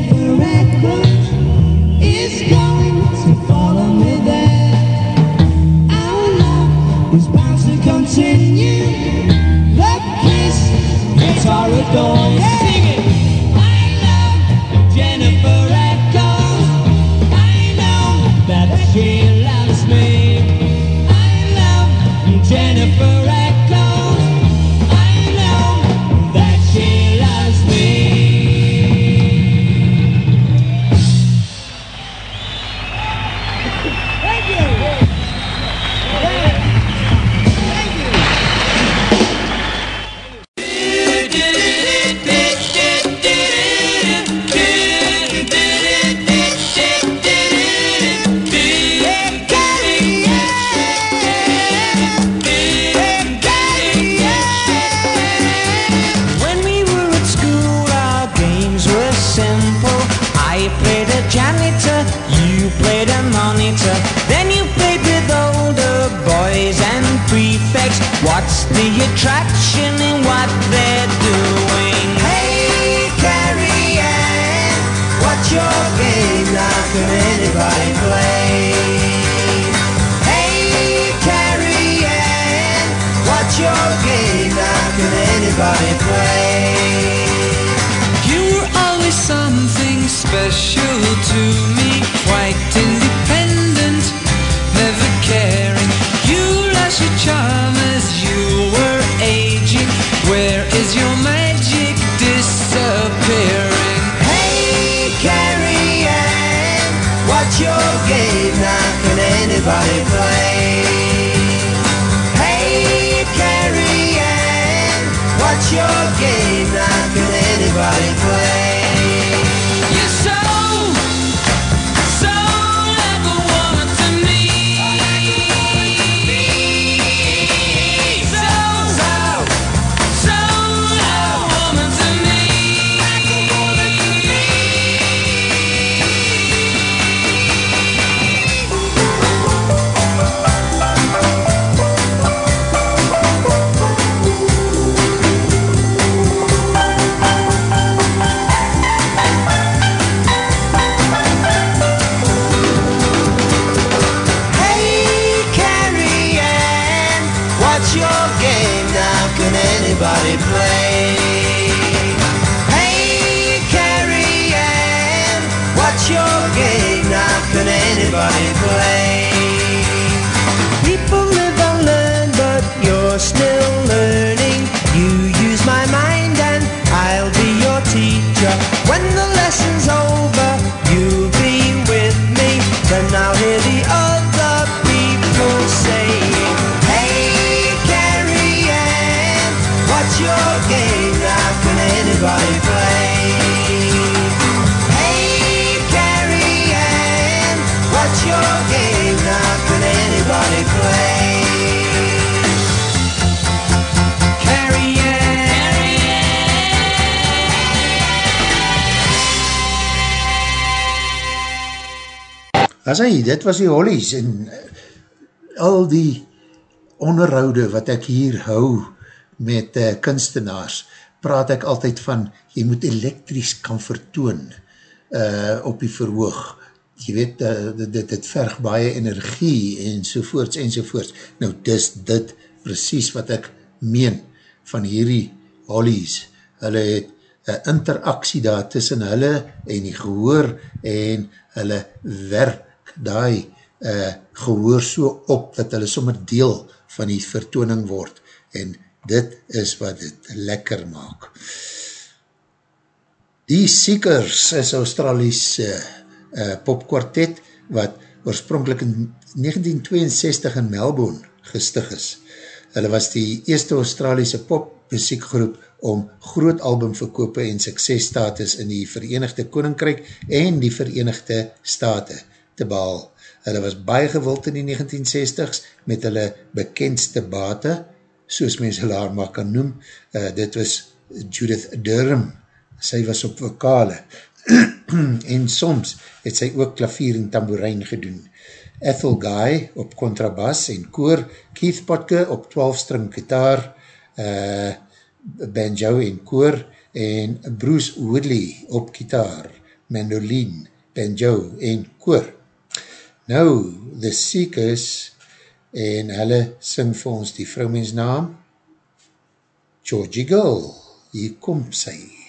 hope Jennifer dit was die Hollies en uh, al die onderhoude wat ek hier hou met uh, kunstenaars, praat ek altyd van, jy moet elektries kan vertoon uh, op die verhoog. Jy weet, uh, dit, dit, verg baie energie en sovoorts en sovoorts. Nou, dis dit precies wat ek meen van hierdie Hollies. Hulle het een interaksie daar tussen hulle en die gehoor en hulle werk daai uh, gehoor so op dat hulle sommer deel van die vertooning word en dit is wat dit lekker maak. Die Seekers is Australiese uh, popkwartet wat oorspronkelijk in 1962 in Melbourne gestig is. Hulle was die eerste Australiese popmuziekgroep om groot albumverkope en suksesstatus in die Verenigde Koninkryk en die Verenigde State te behaal. Hulle was baie gewild in die 1960s met hulle bekendste bate, soos mens hulle haar maar kan noem. Uh, dit was Judith Durham. Sy was op vokale. en soms het sy ook klavier en tamboerijn gedoen. Ethel Guy op contrabas en koor, Keith Potke op 12-string gitaar, uh, banjo en koor, en Bruce Woodley op gitaar, mandolin, banjo en koor. Nou, The Seekers, en hulle sing vir ons die vrouwmens naam, Georgie Girl, hier kom sy. Hey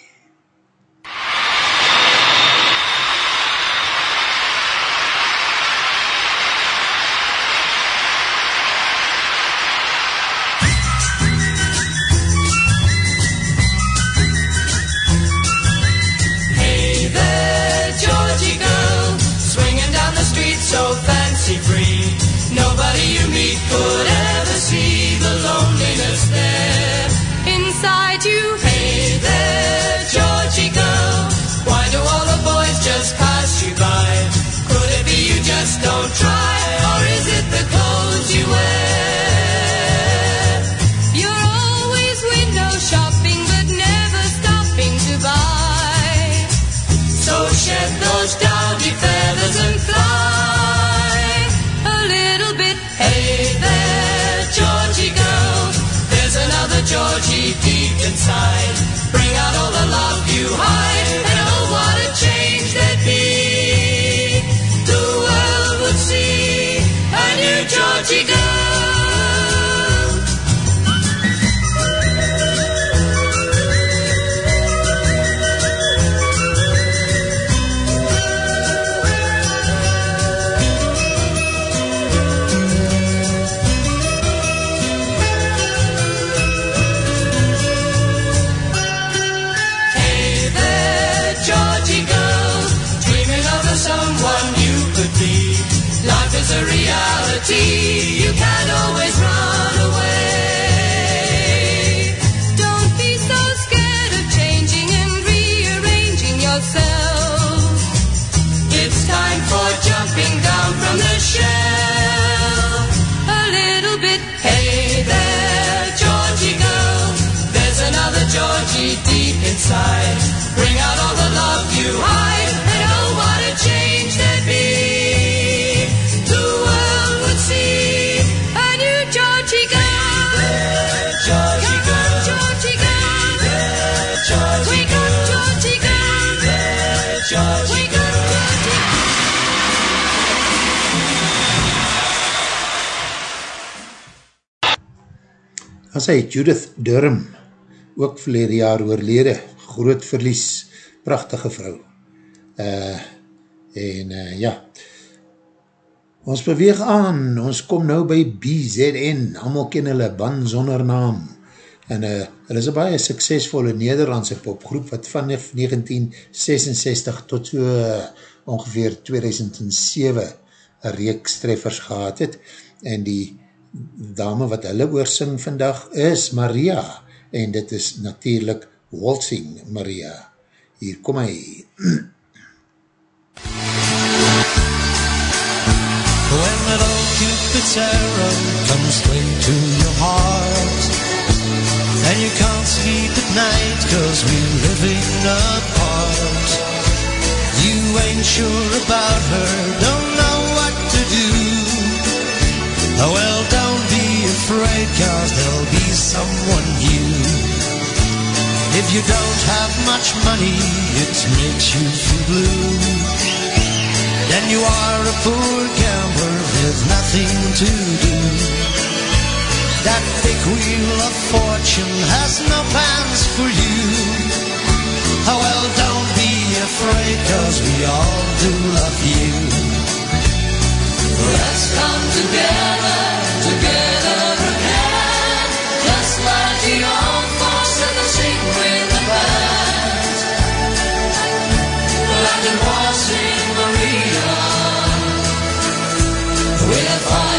As hy Judith Durham, ook verlede jaar oorlede, groot verlies, prachtige vrou. Uh, en uh, ja, ons beweeg aan, ons kom nou by BZN, allemaal ken hulle, ban zonder naam. En uh, hulle is een baie suksesvolle Nederlandse popgroep, wat van 1966 tot so uh, ongeveer 2007 een reeks treffers gehad het, en die dame wat hulle oorsing vandag is Maria, en dit is natuurlijk Waltzing Maria. Hier kom hy. When that old Cupid's arrow comes straight to your heart And you can't sleep at night cause we're living apart You ain't sure about her, don't know someone new. If you don't have much money, it makes you feel blue. Then you are a poor gambler with nothing to do. That big wheel of fortune has no plans for you. Oh well, don't be afraid, cause we all do love you. Let's come together It was in Maria, with a fire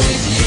with.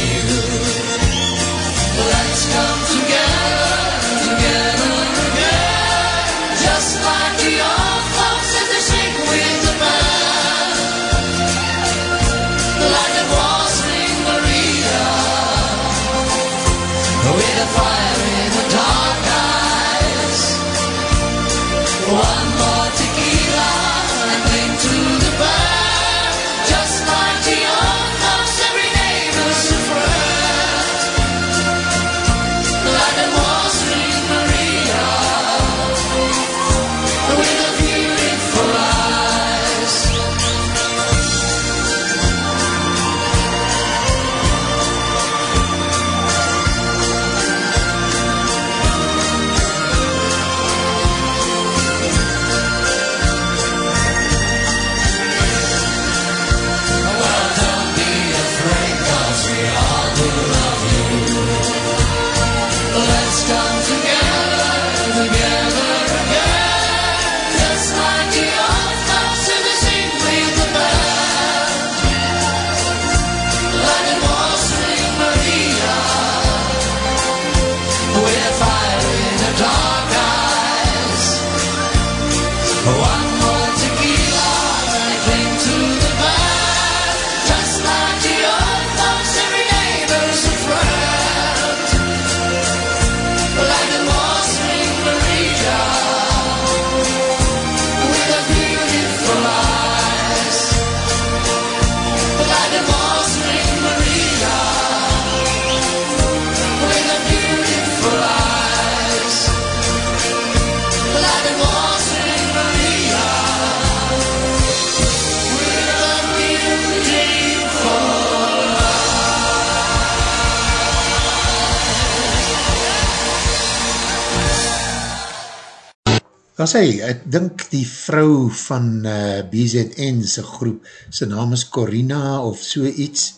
Was hy, ek dink die vrou van uh, BZN sy groep, sy naam is Corina of so iets,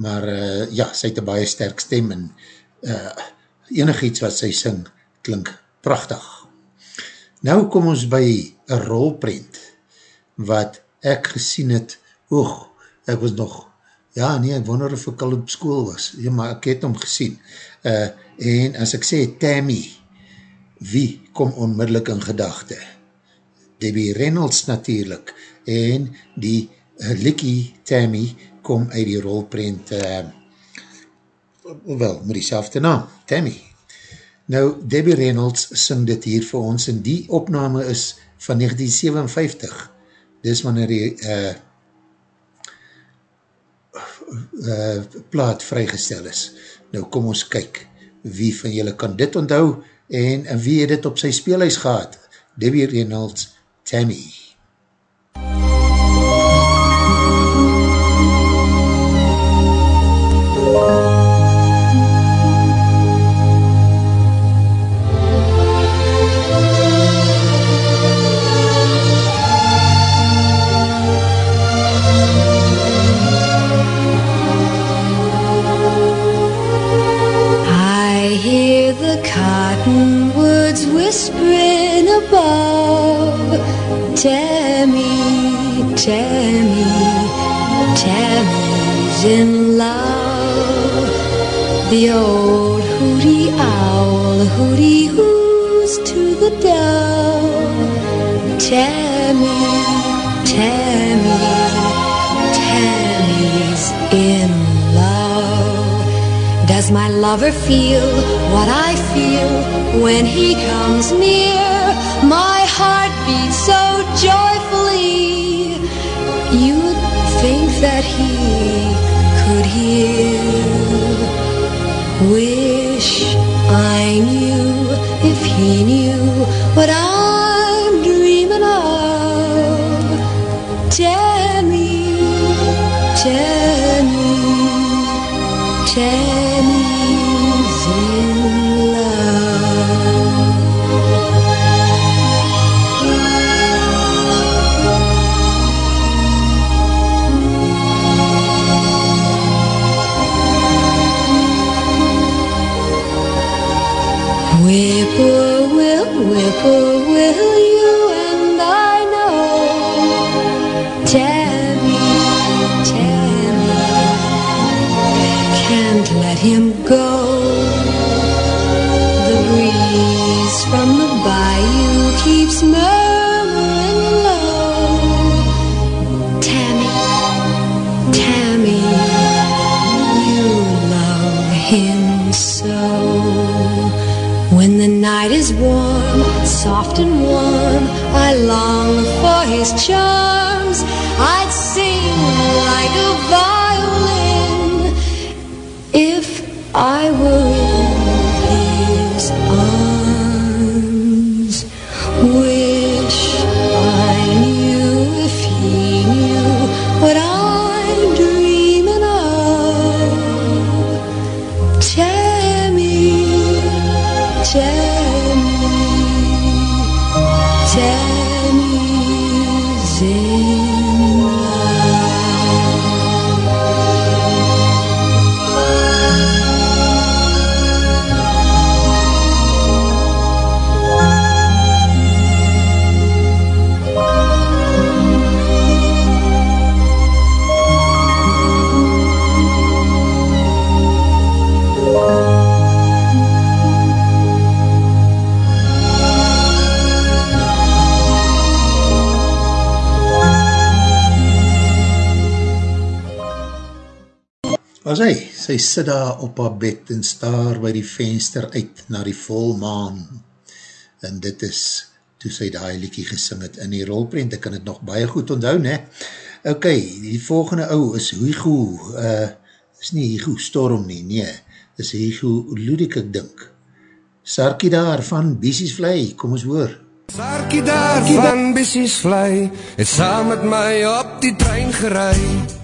maar uh, ja, sy het een baie sterk stem en uh, enig iets wat sy sing, klink prachtig. Nou kom ons by een rolprint, wat ek gesien het, oog, ek was nog, ja nee, ek wonder of ek al op school was, ja, maar ek het hom gesien, uh, en as ek sê Tammy, wie kom onmiddellik in gedachte? Debbie Reynolds natuurlijk, en die uh, Likkie Tammy kom uit die rolprint, uh, wel, met die selfde naam, Tammy. Nou, Debbie Reynolds sing dit hier vir ons, en die opname is van 1957, dis wanneer die uh, uh, plaat vrygestel is. Nou, kom ons kyk, wie van julle kan dit onthou, en, wie het dit op sy speelhuis gehad? Debbie Reynolds, Tammy. I whispering above. Tammy, Tammy, Tammy's in love. The old hooty owl hooty hoos to the dove. Tammy, Tammy, Tammy's in love. Does my lover feel what I feel when he comes near? My heart beats so joyfully. You'd think that he could hear. Wish I knew if he knew what I'm dreaming of. Tammy, Tammy, Tammy's Oh. Soft and warm, I long for his charms. Sy sit daar op haar bed en staar by die venster uit na die volmaan. En dit is toe sy die liekie gesing het in die rolprent, ek kan het nog baie goed onthou, ne? Ok, die volgende ou is Hugo, uh, is nie Hugo Storm nie, nee, is Hugo Ludik, ek dink. Sarkie daar van Biesies Vlei, kom ons hoor. Sarkie daar van Bissies Vlei Het saam met my op die trein gerei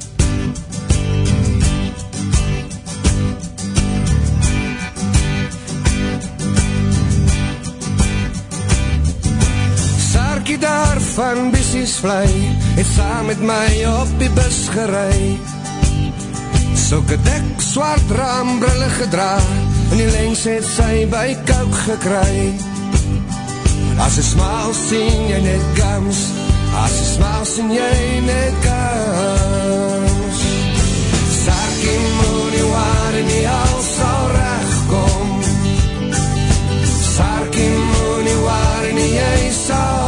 van Bissies Vlei Het saam met my op die bus gerei. Sulke dik swart raambrille gedra En die lengs het sy by kouk gekry. As jy smaal sien jy net gams As jy smaal sien jy net gams Sarkie moet nie waar en nie al sal rechtkom Sarkie moet nie waar en nie jy sal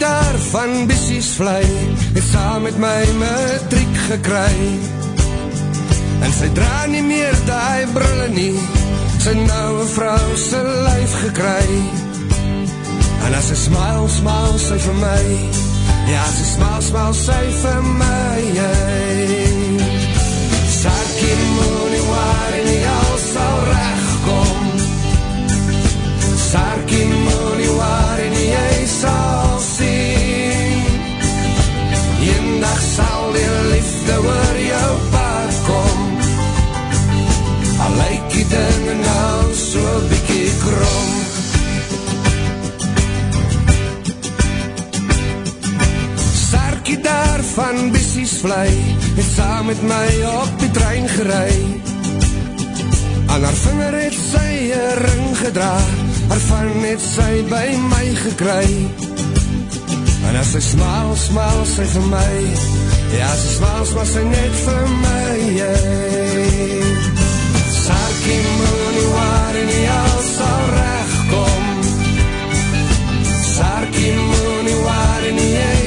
daar van Bissies Vlei Het saam met my matriek gekry. En sy dra nie meer die brille nie Sy nou een vrou sy lyf gekry. En as sy smile, smile sy vir my Ja, as sy smile, smile sy vir my Sarkie moet nie waar en al sal rechtkom Sarkie moet die oor jou paard kom. Al lyk dinge nou so bykie krom. Sarkie daar van Bissies vlei Het saam met my op die trein gerei. Aan haar vinger het sy een ring gedra Waarvan het sy by my gekry En as sy smaal, smaal sy vir my Ja, sy smaal, smaal sy net vir my yeah. Sarkie moe nie waar en nie al sal rechtkom Sarkie moe nie waar en nie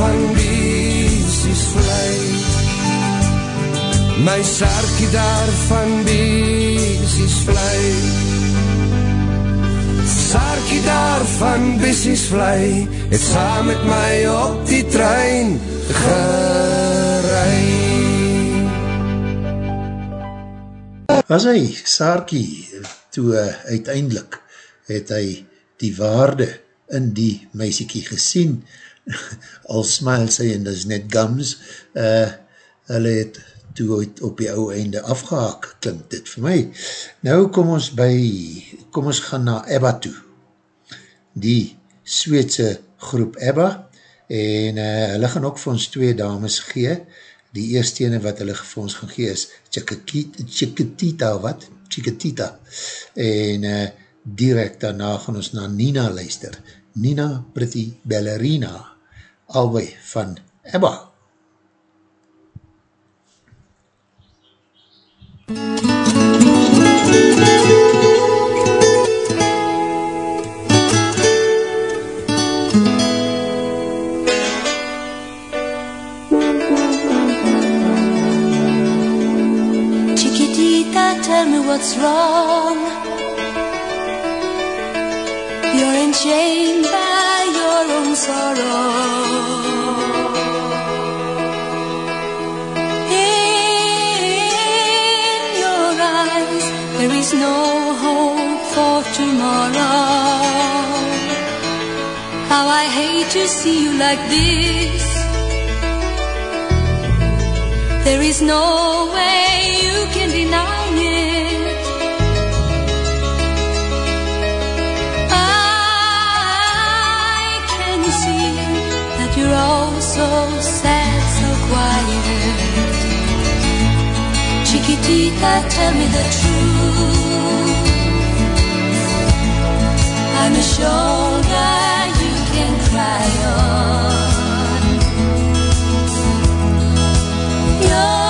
van biesies vlei. My sarkie daar van biesies vlei. Sarkie daar van biesies vlei Het saam met my op die trein gerei. Was hy, Saarkie, toe uh, uiteindelik het hy die waarde in die meisiekie gesien, al smile sy en dis net gums, uh, hulle het toe uit op die ouwe einde afgehaak, klink dit vir my. Nou kom ons by, kom ons gaan na Ebba toe, die Sweedse groep Ebba, en uh, hulle gaan ook vir ons twee dames gee, die eerste ene wat hulle vir ons gaan gee is Chiquitita, wat? Chiquitita. En uh, direct daarna gaan ons na Nina luister. Nina Pretty Ballerina, albei van Ebba. Chiquitita, tell me what's wrong. You're by your own sorrow. In your eyes, there is no hope for tomorrow. How I hate to see you like this. There is no way so sad, so quiet. Chiquitita, tell me the truth. I'm a shoulder you can cry on. Your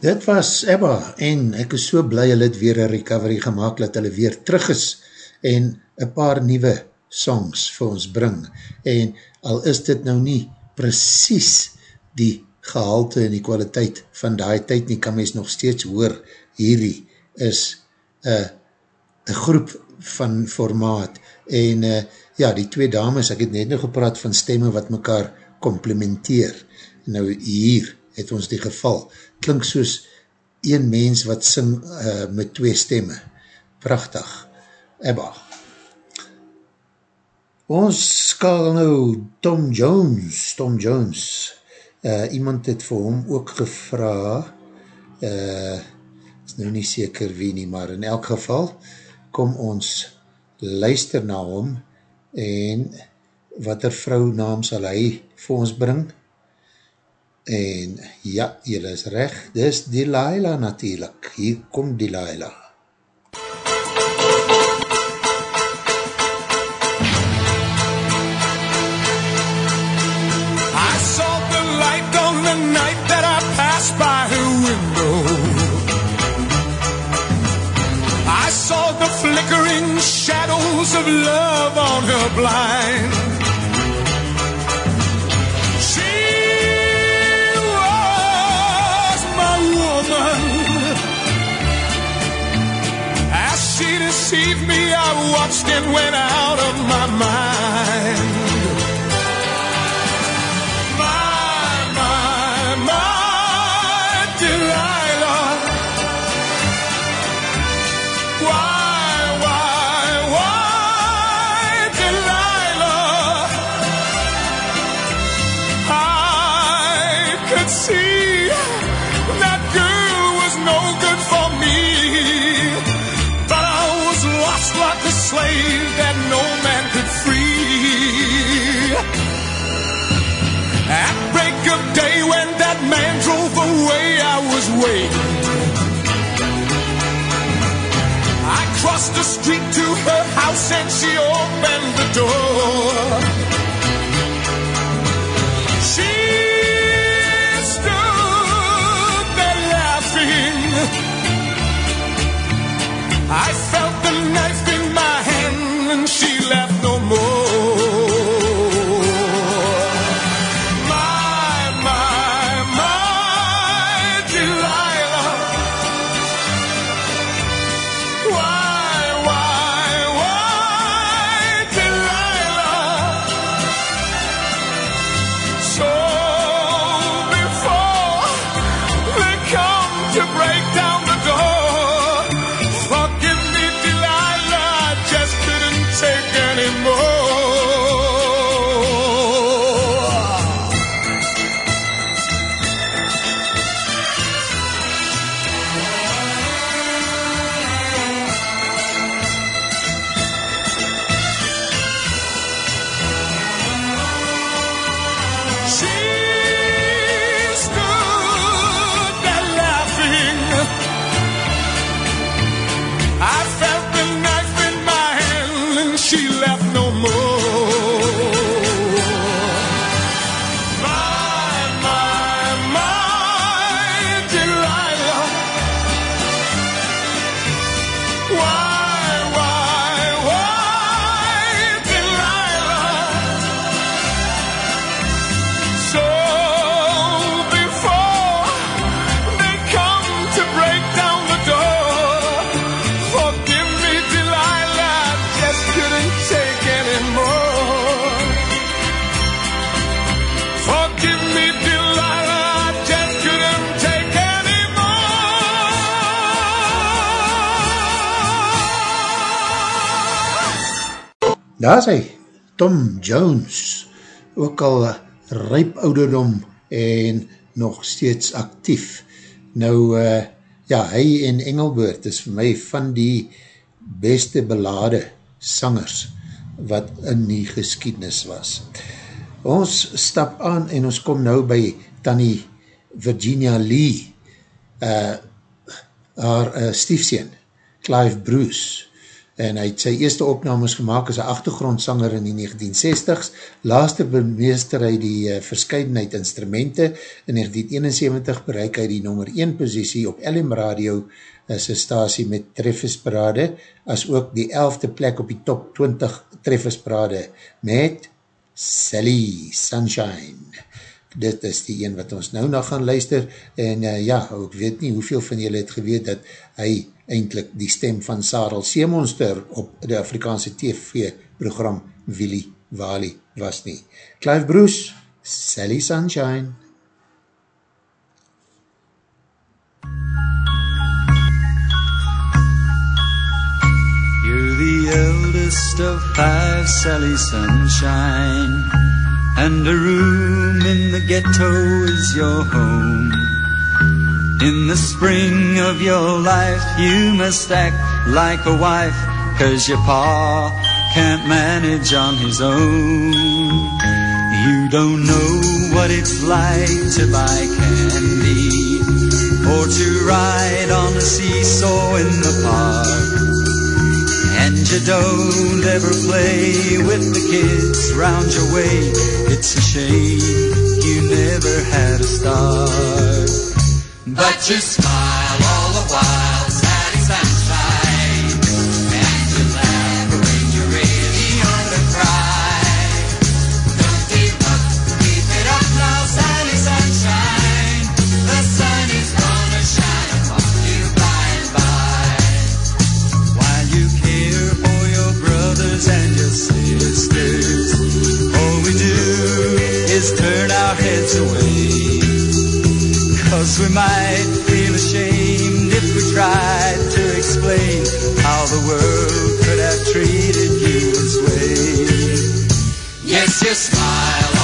Dit was Ebba en ek is so bly hulle het weer een recovery gemaakt dat hulle weer terug is en een paar nieuwe songs vir ons bring. En al is dit nou nie precies die gehalte en die kwaliteit van die tyd nie, kan mens nog steeds hoor hierdie is een groep van formaat. En uh, ja, die twee dames, ek het net nog gepraat van stemme wat mekaar complementeer. Nou hier het ons die geval, klink soos een mens wat sing uh, met twee stemme, prachtig. Ebba. Ons skal nou Tom Jones. Tom Jones. Uh, iemand het vir hom ook gevra uh, is nou nie seker wie nie, maar in elk geval kom ons luister na hom en wat er vrou naam sal hy vir ons bring en ja, jylle is recht, dis Delilah natuurlijk, hier kom Delilah. I saw the light on the night that I passed by her window. I saw the flickering shadows of love on her blind. And went out of my mind. I was. I crossed the street to her house and she opened the door. She stood there laughing. I felt Daar is hy, Tom Jones, ook al ryp ouderdom en nog steeds actief. Nou, uh, ja, hy en Engelbeert is vir my van die beste belade sangers wat in die geskiednis was. Ons stap aan en ons kom nou by Tanny Virginia Lee, uh, haar uh, stiefseen, Clive Bruce, en hy het sy eerste opnames gemaakt as een achtergrondsanger in die 1960s. Laaste bemeester hy die uh, verscheidenheid instrumente. In 1971 bereik hy die nummer 1 positie op LM Radio as een stasie met treffesparade, as ook die 11de plek op die top 20 treffesparade met Sally Sunshine. Dit is die een wat ons nou nog gaan luister en uh, ja, ek weet nie hoeveel van julle het geweet dat hy eindelijk die stem van Sarel Seemonster op die Afrikaanse TV-program Willy Wally was nie. Clive Bruce, Sally Sunshine. You're the eldest of five, Sally Sunshine. And a room the ghetto is your home. In the spring of your life, you must act like a wife, cause your pa can't manage on his own. You don't know what it's like to buy candy, or to ride on a seesaw in the park. And you don't ever play with the kids round your way. It's a shame you never had a start. But you smile all the while, we might feel ashamed if we tried to explain how the world could have treated you this way. Yes, you smile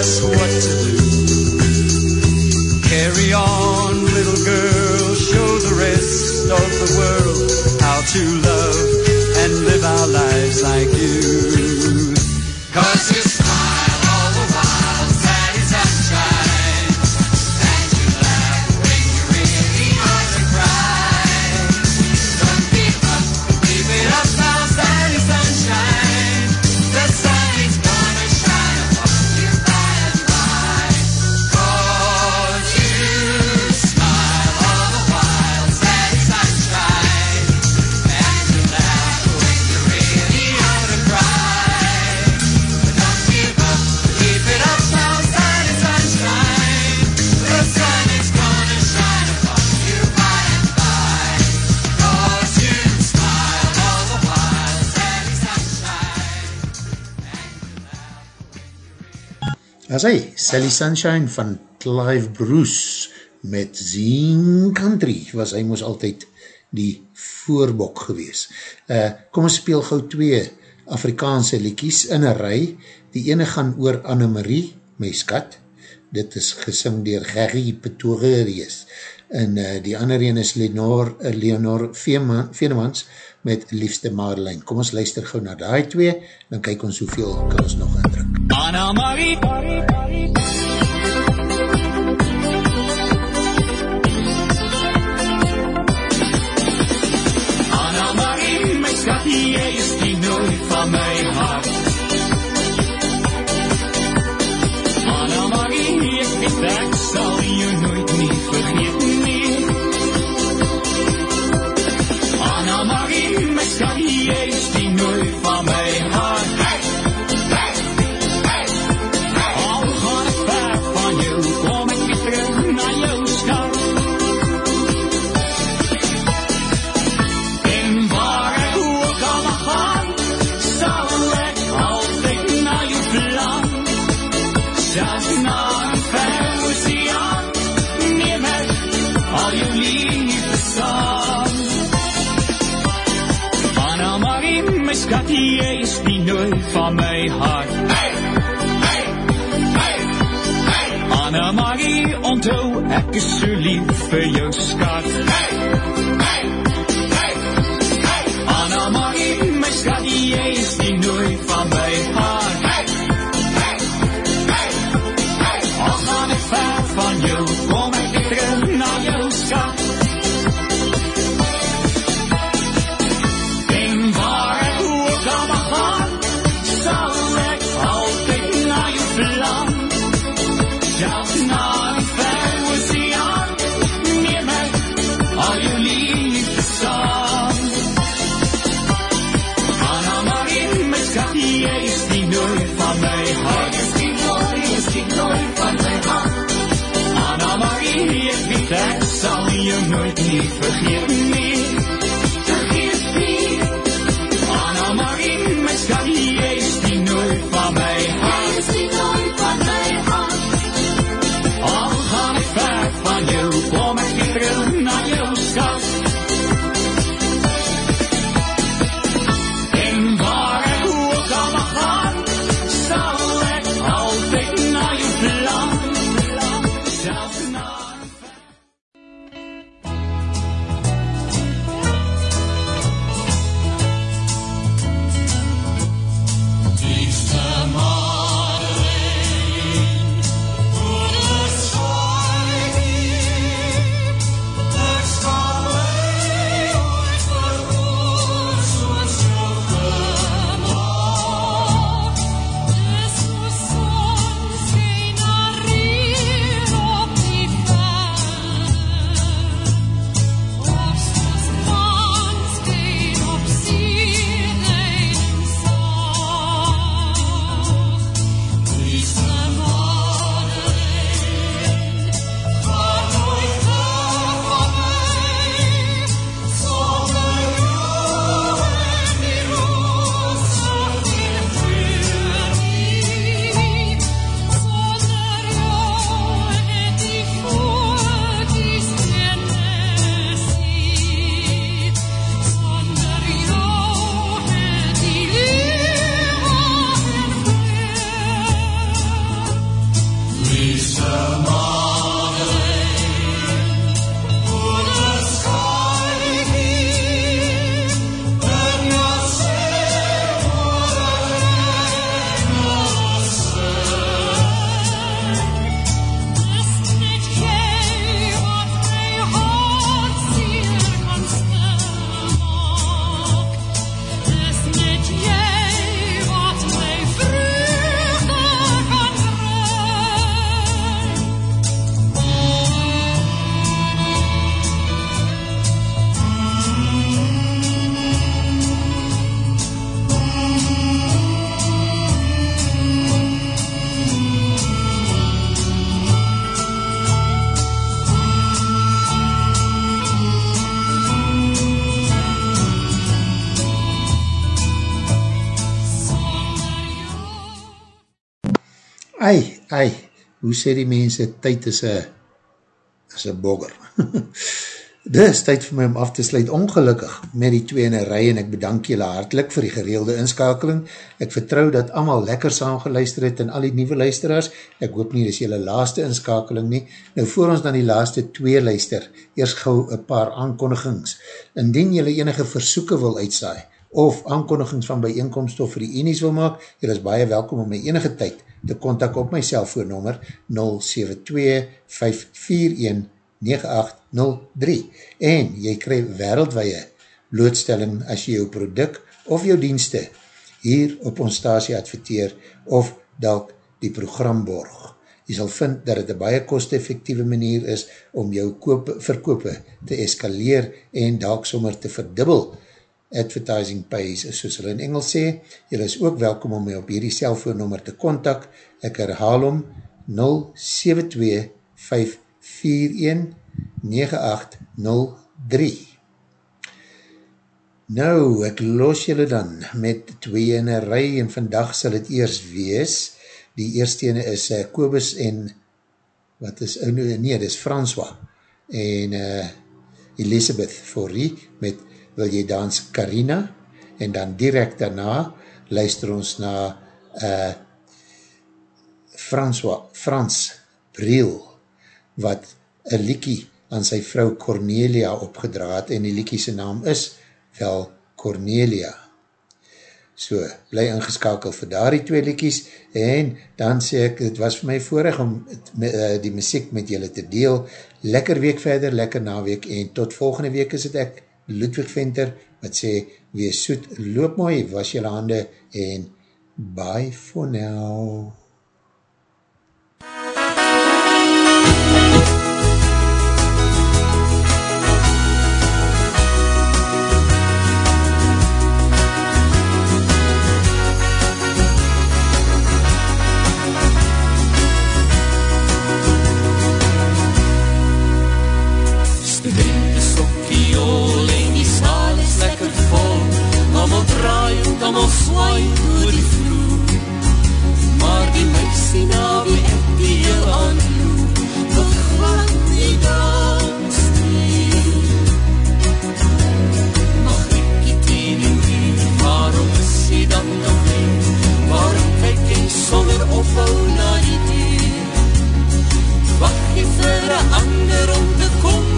us what to do. Carry on, little girl, show the rest of the world how to love and live our lives like you. Cause was hy, Sally Sunshine van Clive Bruce met Zine Country, was hy moes altyd die voorbok gewees. Uh, kom ons speel gauw twee Afrikaanse liekies in een rij, die ene gaan oor Annemarie, my skat, dit is gesing dier Gerrie Petorius, en uh, die ander een is Leonor, uh, Leonor Venemans, Venemans met Liefste Madeleine. Kom ons luister gauw na die twee, dan kyk ons hoeveel kan ons nog indruk. Anna Marie, Marie, Marie, Marie. Anna Marie, my skattie, jy is die nooit van my. like a surly failure Scott. Hey! vergeet nie. Hoe sê die mense, tyd is een, is een bogger. Dit is tyd vir my om af te sluit ongelukkig met die twee in een rij en ek bedank julle hartlik vir die gereelde inskakeling. Ek vertrou dat allemaal lekker saam geluister het en al die nieuwe luisteraars. Ek hoop nie, dit is julle laaste inskakeling nie. Nou voor ons dan die laaste twee luister, eers gauw een paar aankondigings. Indien julle enige versoeken wil uitsaai of aankondigings van bijeenkomst of vir die enies wil maak, julle is baie welkom om my enige tyd te kontak op my cellfoonnummer 072 541 9803 en jy krij wereldwaie blootstelling as jy jou product of jou dienste hier op ons stasie adverteer of dalk die program borg. Jy sal vind dat het een baie kost-effectieve manier is om jou koop, verkope te eskaleer en dalk sommer te verdubbel advertising pays, soos hulle in Engels sê. Jy is ook welkom om my op hierdie cellfoonnummer te kontak. Ek herhaal om 072 Nou, ek los julle dan met twee in een rij en vandag sal het eers wees. Die eerste ene is uh, Kobus en wat is, oh, nee, dit is François en uh, Elisabeth Forrie met Wil jy dans Carina en dan direct daarna luister ons na uh, François, Frans Briel wat een liekie aan sy vrou Cornelia opgedraad en die liekie sy naam is wel Cornelia. So, bly ingeskakel vir daar die twee liekies en dan sê ek, het was vir my voorig om uh, die muziek met julle te deel. Lekker week verder, lekker na week en tot volgende week is het ek Ludwig Venter wat sê, wees soet, loop mooi, was julle hande en bye for now. allemaal swaai oor die vloer Maar die meisie na wie ek die heel aanloer Wil glad nie dans nie Mag ek die teen en hier Waarom is jy dan nog nie Waarom kyk jy sonder ophou na die deur? Wacht jy vir een ander om te kom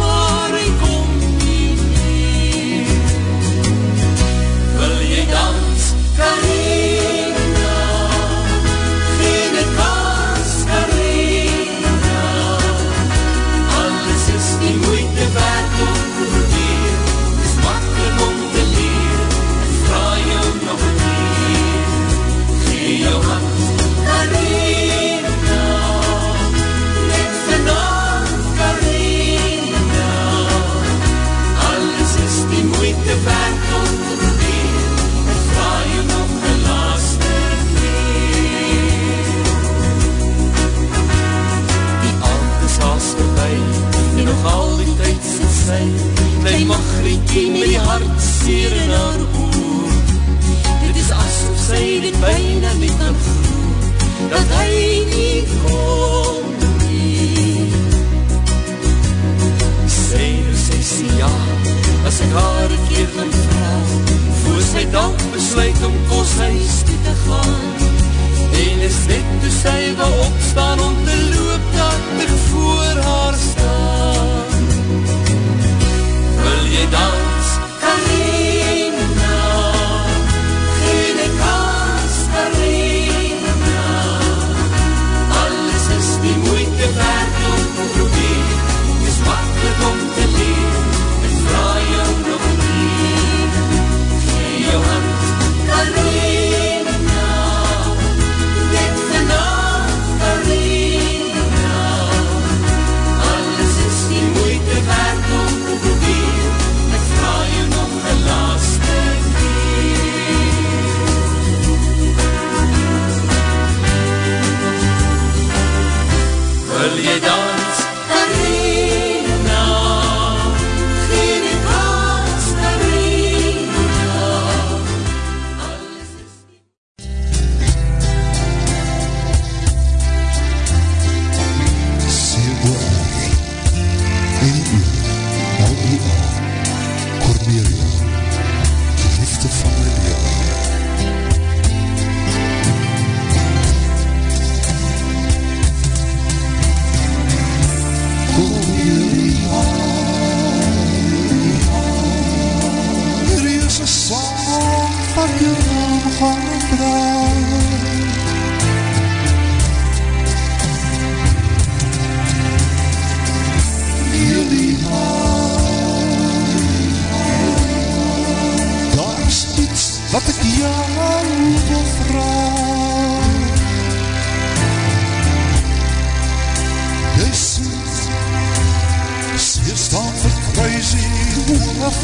sy Klein Margrietje met die hart seer in haar oor. Dit is asof sy dit bijna nie kan vroeg Dat hy nie kom nie. Sê nou sê sy ja As ek haar een keer kan vraag Voor sy dan besluit om koshuis toe te gaan. En is net toe sy wil opstaan om te loop Dat ek voor haar staan Wil jy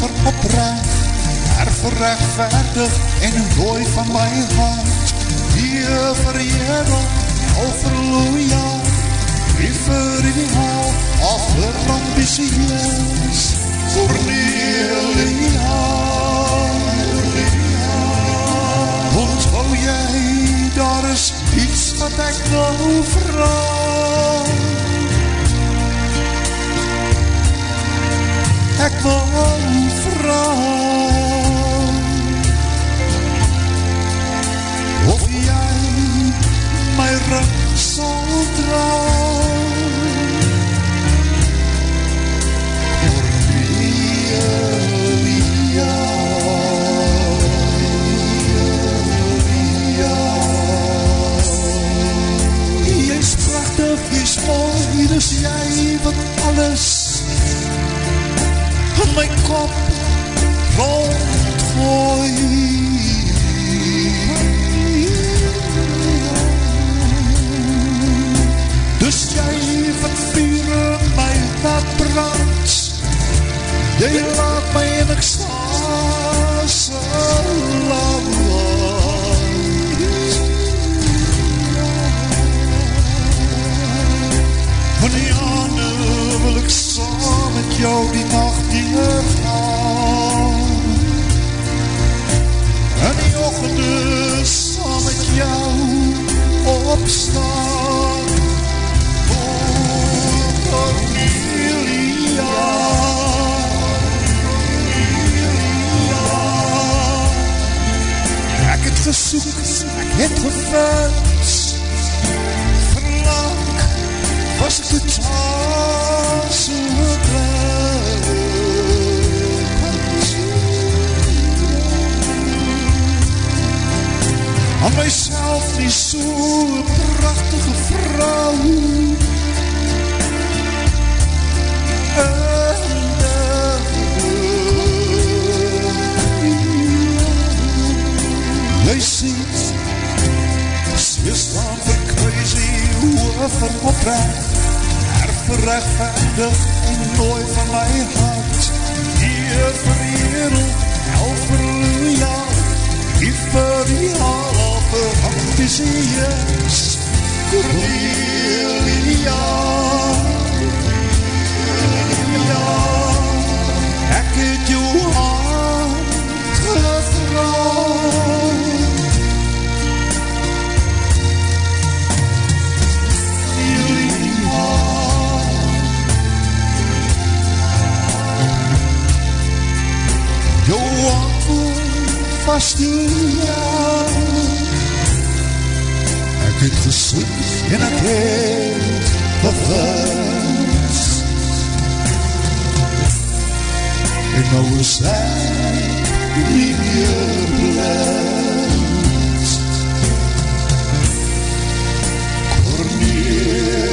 over oprecht, herverrechtvaardig en dooi van my hart, hier verjedel, al verloeia, wie vir die haal, al vir ambitieus, Cornelia, Onthou jy, daar is iets wat ek nou vraag. Ek wil vraag Of jy my rug sal draag Cornelia Jy is prachtig, jy is mooi, dus jy wat alles in my kop rondgooi. Dus jy wat vuur my laat brand, jy laat my in ekstase lang Van die aande wil ek saam met jou die nacht deurgaan. En die ochende saam met jou opstaan. Oh, Cornelia. Ek het gesoek, ek het gevind, ek totaal so blind. Aan myself nie so prachtige vrou. Jy sien, sy staan vir crazy, over oprecht, herverrechtvaardig en mooi van my hart. Hier verheerel, halleluja, die verhaal vir ambitieus, Cornelia. Ja, ek het jou hand gevraag. pastilha I get to sleep in a cave of glass And always I leave you blessed Cornelia